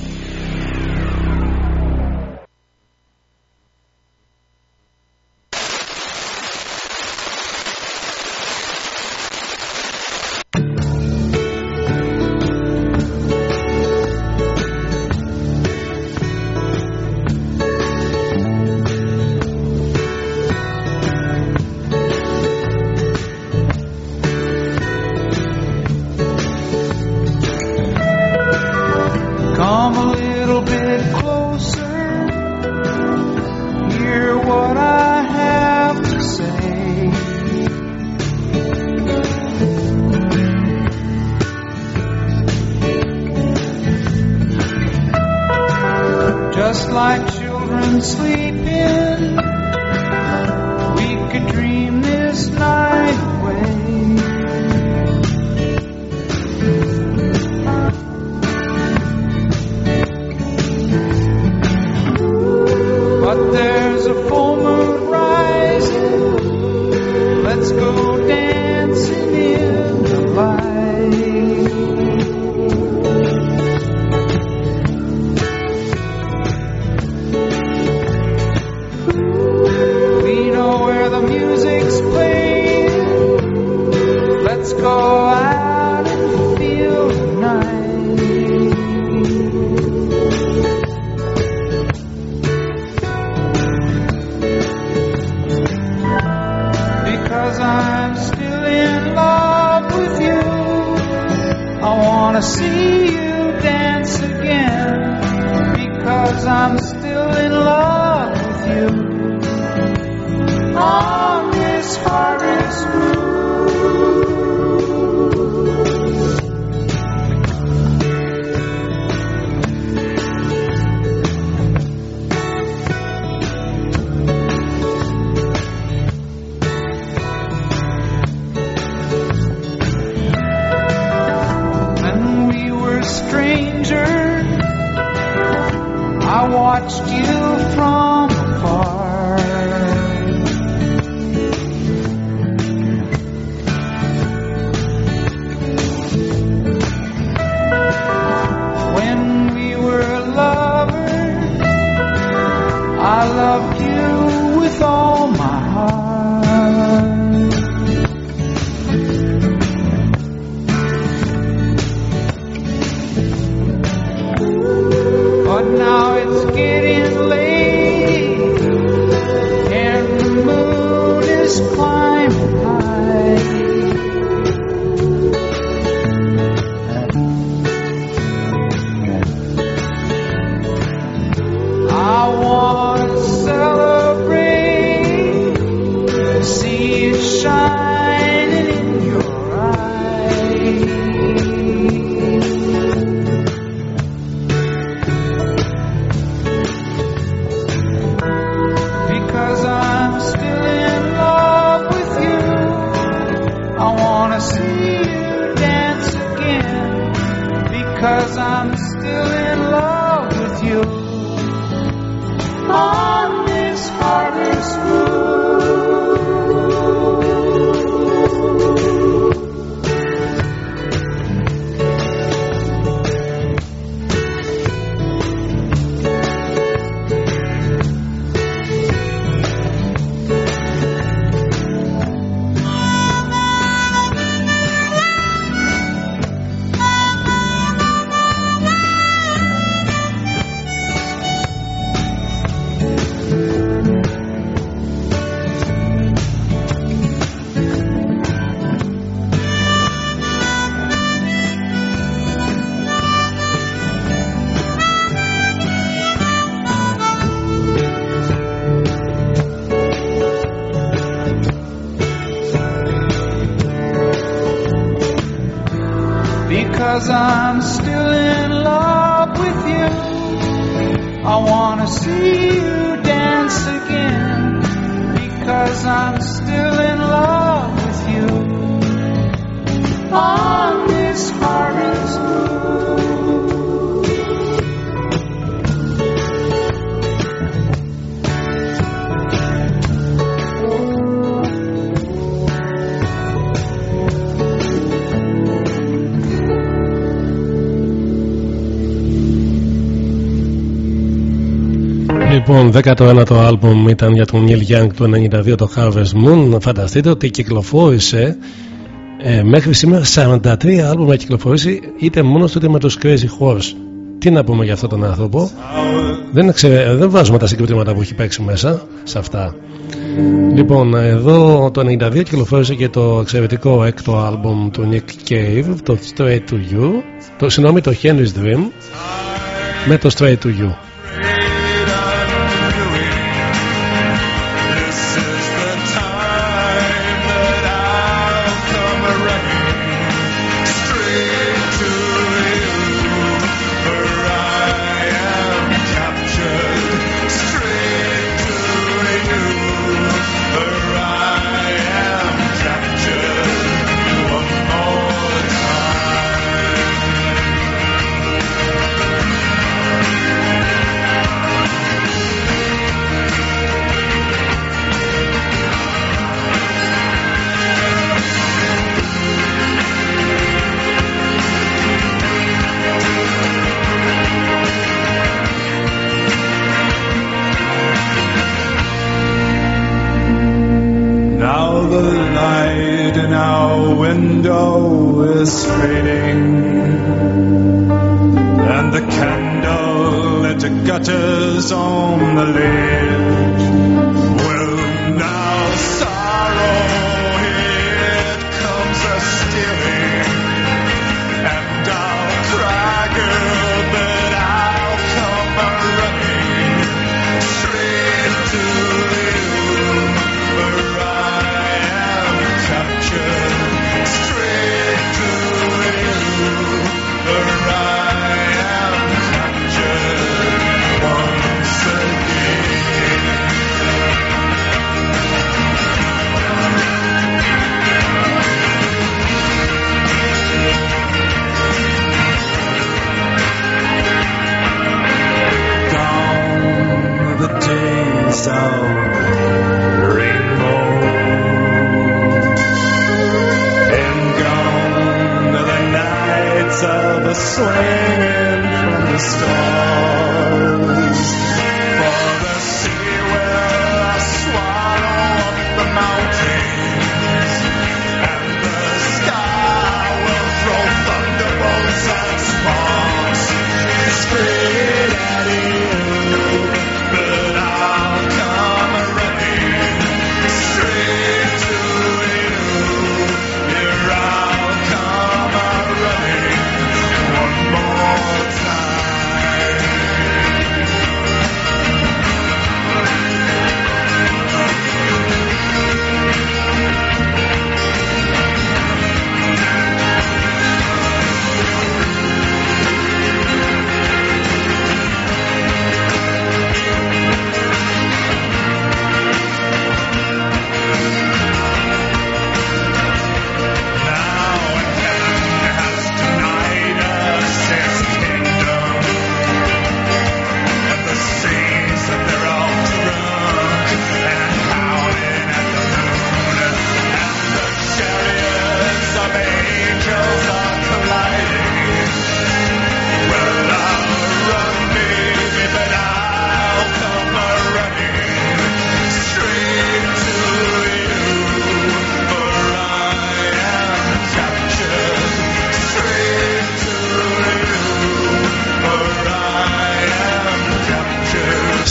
Λοιπόν, 19ο άλμπουμ ήταν για τον Neil Young του 92 το Harvest Moon. Φανταστείτε ότι κυκλοφόρησε ε, μέχρι σήμερα 43 άλμπουμ να κυκλοφορήσει είτε μόνος του είτε με τους Crazy Horse. Τι να πούμε για αυτόν τον άνθρωπο; Δεν, ξε, δεν βάζουμε τα συγκριτήματα που έχει παίξει μέσα σε αυτά. Λοιπόν, εδώ το 92 κυκλοφόρησε και το εξαιρετικό έκτο άλμπουμ του Nick Cave, το Straight to You. Το, συγγνώμη, το Henry's Dream με το Straight to You.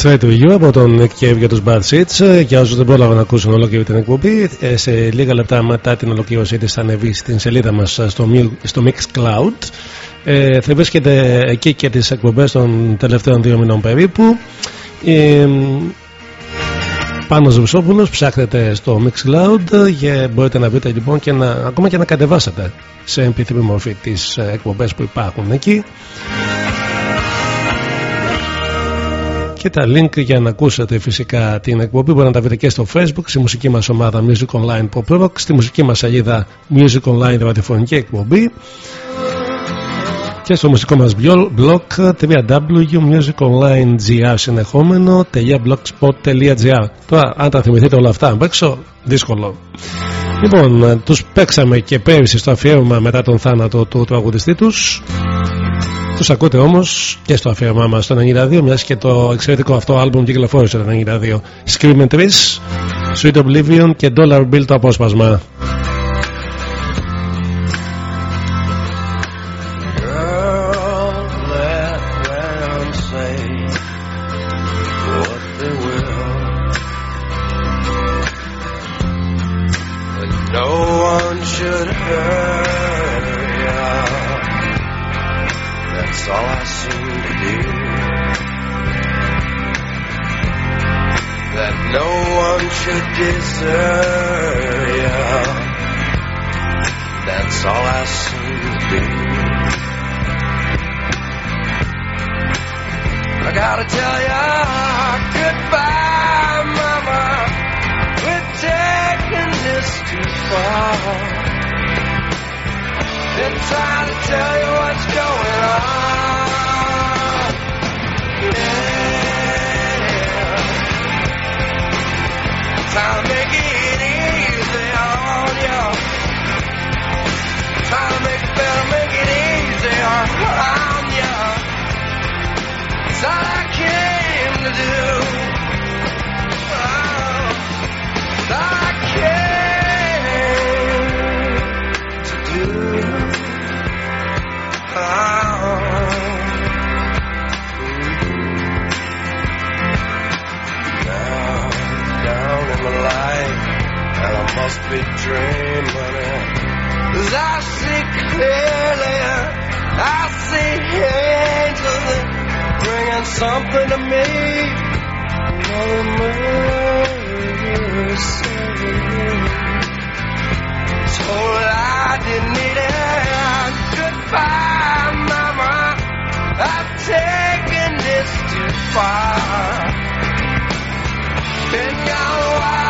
Straight to You από τον Nick Cave για τους Bad Seeds. Για όσους δεν πρόλαβαν να ακούσουν ολόκληρη την εκπομπή, ε, σε λίγα λεπτά μετά την ολοκλήρωσή της θα ανεβεί στην σελίδα μας στο, Mil- στο Mixcloud. Ε, θα βρίσκεται εκεί και τις εκπομπές των τελευταίων δύο μηνών περίπου. Ε, Πάνος Βουσόπουλος ψάχνετε στο Mixcloud και μπορείτε να βρείτε λοιπόν και να, ακόμα και να κατεβάσετε σε MP3 μορφή τις ε, εκπομπές που υπάρχουν εκεί και τα link για να ακούσετε φυσικά την εκπομπή μπορείτε να τα βρείτε και στο facebook στη μουσική μας ομάδα Music Online Pop Rock στη μουσική μας σελίδα Music Online ραδιοφωνική εκπομπή και στο μουσικό μας blog www.musiconlinegr συνεχόμενο .blogspot.gr Τώρα αν τα θυμηθείτε όλα αυτά απ' έξω δύσκολο. Λοιπόν, τους παίξαμε και πέρυσι στο αφιέρωμα μετά τον θάνατο του τραγουδιστή τους τους ακούτε όμως και στο αφιέρωμά μας το 92 μιας και το εξαιρετικό αυτό άλμπουμ κυκλοφόρησε το 92 Screaming Trees, Sweet Oblivion και Dollar Bill το απόσπασμα must be dreaming. I see clearly, I see angels bringing something to me. Another mercy. Told I didn't need it. Goodbye, mama. I've taken this too far. Been gone a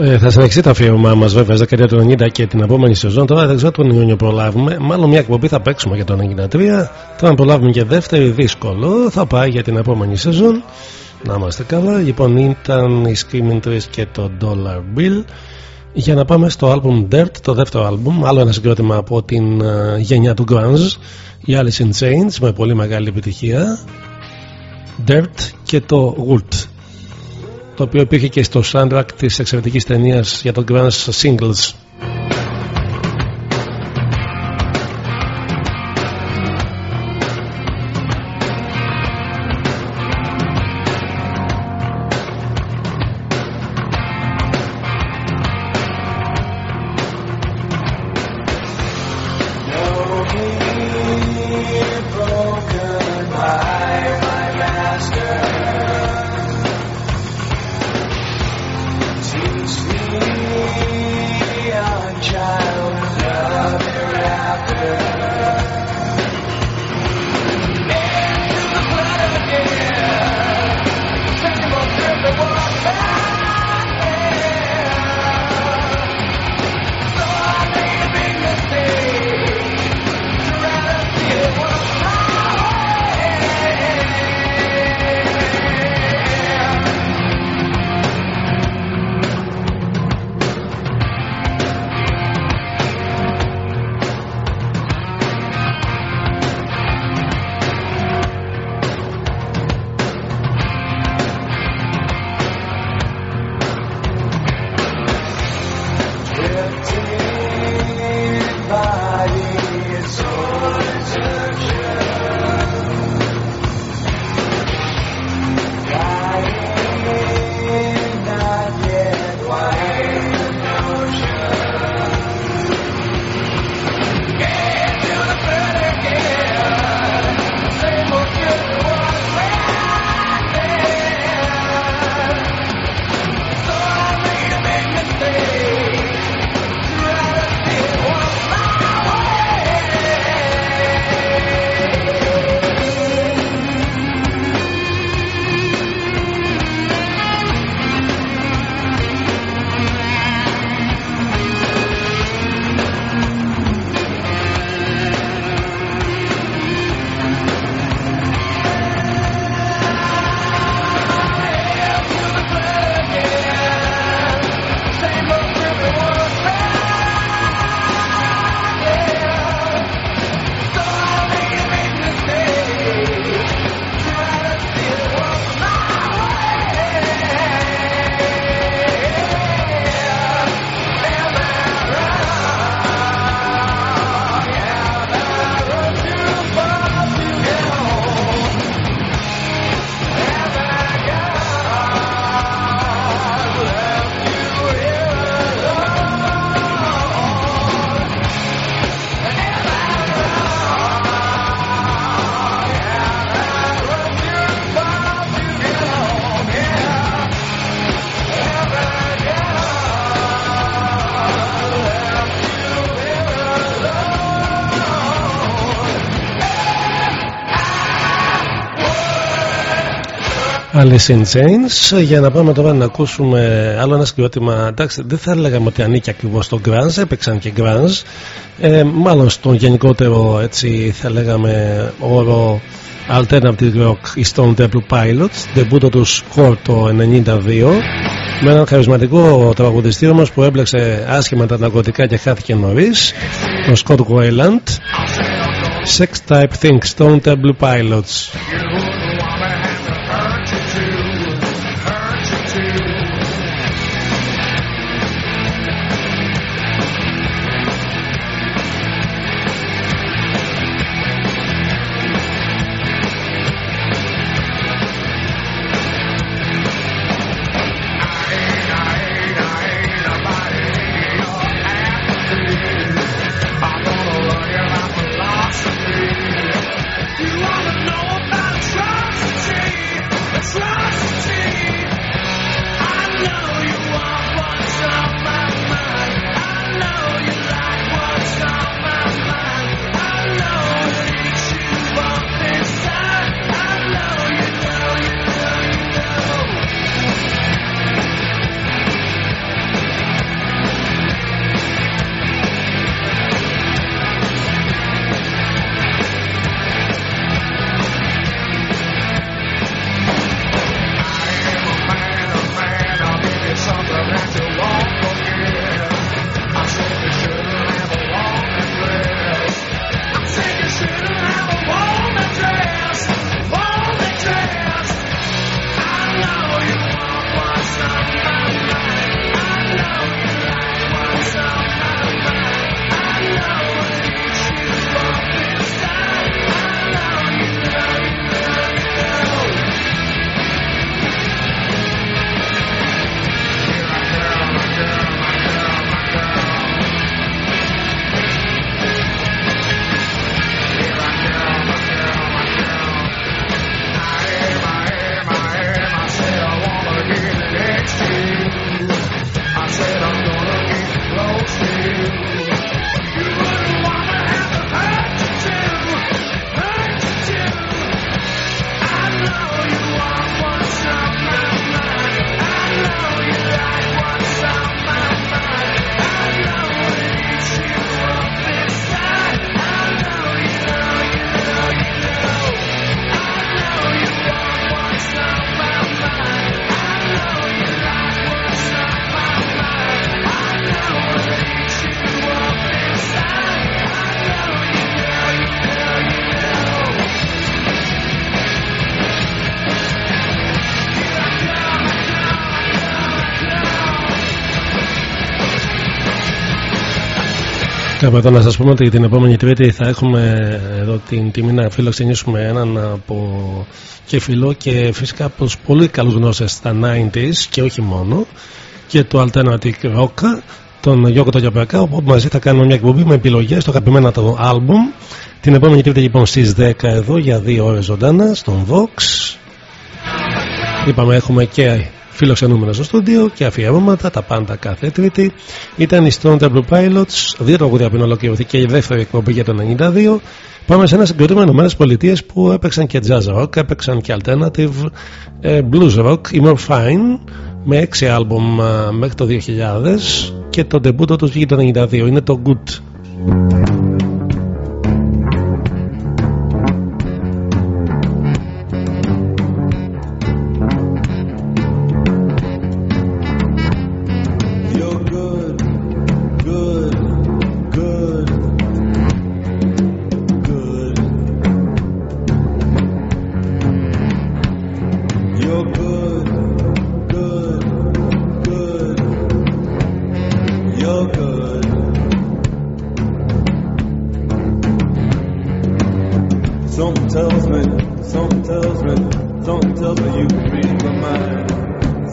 Ε, θα συνεχίσει το αφιέρωμά μας βέβαια στα δεκαετία του 90 και την επόμενη σεζόν. Τώρα δεν ξέρω τον Ιούνιο προλάβουμε. Μάλλον μια εκπομπή θα παίξουμε για το 93. Τώρα να προλάβουμε και δεύτερη δύσκολο. Θα πάει για την επόμενη σεζόν. Να είμαστε καλά. Λοιπόν, ήταν οι Screaming Trees και το Dollar Bill. Για να πάμε στο album Dirt, το δεύτερο album. Άλλο ένα συγκρότημα από την ε, γενιά του Grunge. Η Alice in Chains με πολύ μεγάλη επιτυχία. Dirt και το Wood το οποίο υπήρχε και στο soundtrack της εξαιρετικής ταινίας για τον Grunge Singles Alice in Chains. Για να πάμε τώρα να ακούσουμε άλλο ένα συγκρότημα εντάξει δεν θα έλεγαμε ότι ανήκει ακριβώς στο Grunge έπαιξαν και Grunge. Ε, μάλλον στον γενικότερο έτσι θα λέγαμε όρο Alternative Rock οι Stone Temple Pilots. Debut τους Core το 92 Με έναν χαρισματικό τραγουδιστή όμω που έμπλεξε άσχημα τα ναρκωτικά και χάθηκε νωρίς, ο Σκότ Γουέιλαντ. Sex Type Things, Stone Temple Pilots. Κάπου εδώ να σας πούμε ότι την επόμενη Τρίτη θα έχουμε εδώ την τιμή να φιλοξενήσουμε έναν από και φιλό και φυσικά από τους πολύ καλούς γνώστες στα 90s και όχι μόνο και το Alternative Rock τον Γιώργο Τογιαπρακά όπου μαζί θα κάνουμε μια εκπομπή με επιλογές στο αγαπημένο το άλμπουμ. Την επόμενη Τρίτη λοιπόν στις 10 εδώ για δύο ώρες ζωντάνα στον Vox. Είπαμε έχουμε και φιλοξενούμενα στο στούντιο και αφιερώματα, τα πάντα κάθε Τρίτη. Ήταν οι Stone Temple Pilots, δύο τραγούδια που ολοκληρωθεί και η δεύτερη εκπομπή για το 92. Πάμε σε ένα συγκροτήμα Ηνωμένε Πολιτείες που έπαιξαν και jazz rock, έπαιξαν και alternative ε, blues rock, η More Fine, με έξι άλμπομ ε, μέχρι το 2000 και το debut τους βγήκε το 92. Είναι το Good. Something tells me, something tells me, something tells me you can read my mind.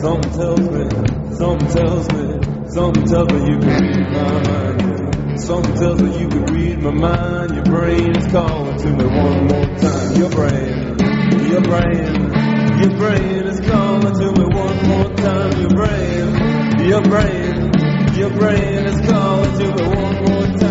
Something tells me, something tells me, something tells me you can read my mind. Something tells me you can read my mind. Your brain is calling to me one more time. Your brain, your brain, your brain is calling to me one more time. Your brain, your brain, your brain is calling to me one more time.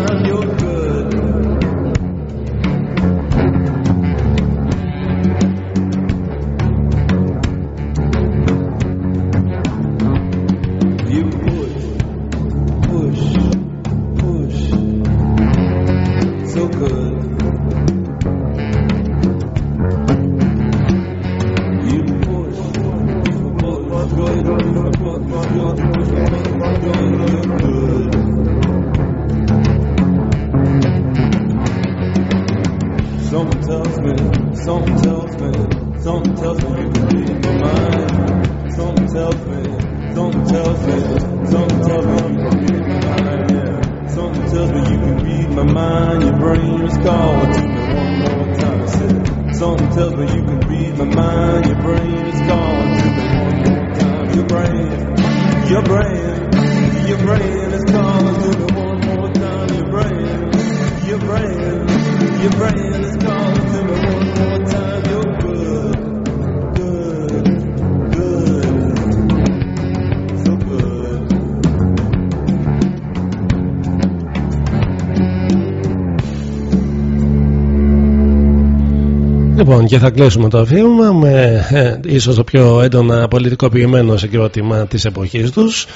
Και θα κλείσουμε το αφήγημα με ε, ίσως το πιο έντονα πολιτικοποιημένο συγκρότημα της εποχής τους.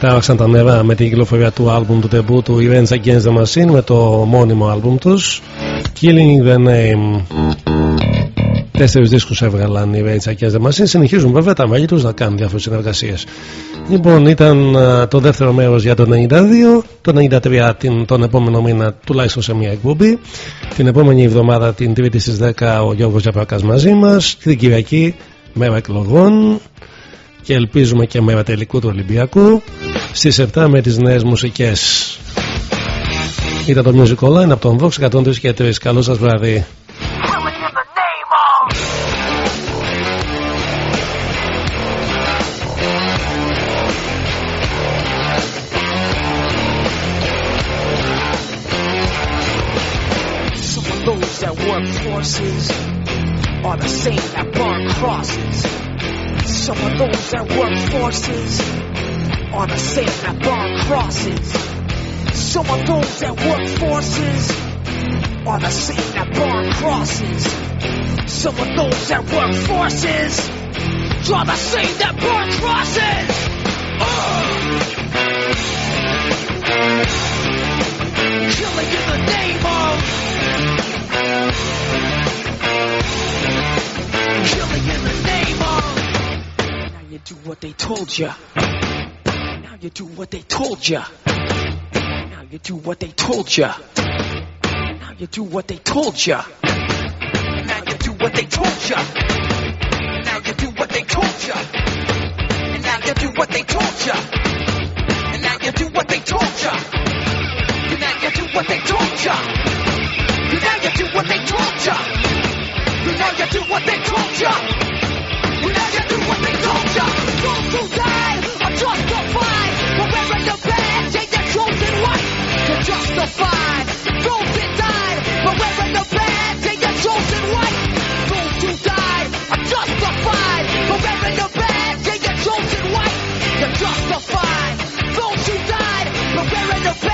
Τράβαξαν τα νερά με την κυκλοφορία του άλμπουμ του τεμπού του Events Against the Machine με το μόνιμο άλμπουμ τους Killing the Name. Τέσσερις δίσκους έβγαλαν οι Events Against the Machine. Συνεχίζουν βέβαια τα μέλη τους να κάνουν διάφορες συνεργασίες. Λοιπόν, ήταν α, το δεύτερο μέρος για το 92. Το 93 την, τον επόμενο μήνα τουλάχιστον σε μια εκπομπή. Την επόμενη εβδομάδα την Τρίτη στις 10 ο Γιώργος Τζαπράκας μαζί μας. Την Κυριακή μέρα εκλογών και ελπίζουμε και μέρα τελικού του Ολυμπιακού στις 7 με τις νέες μουσικές. Ήταν το Music Online από τον Vox 103 και 3. Καλό σας βράδυ. Forces are the same that burn crosses. Some of those that work forces are the same that burn crosses. Some of those that work forces are the same that burn crosses. Some of those that work forces are the same that burn crosses. Ugh. Killing in the name of Now you do what they told ya. Now you do what they told ya. Now you do what they told ya. Now you do what they told ya. Now you do what they told ya. Now you do what they told ya. And now you do what they told ya. And now you do what they told ya. And now you do what they told ya. What they told ya. And now you do what they told ya. And now you do what they told ya. Those who died are justified for wearing the badge and their chosen white. You're justified. Those that died wearing the badge and their chosen white. Those who died are justified for wearing the badge and their chosen white. You're justified. Those who died for wearing the badge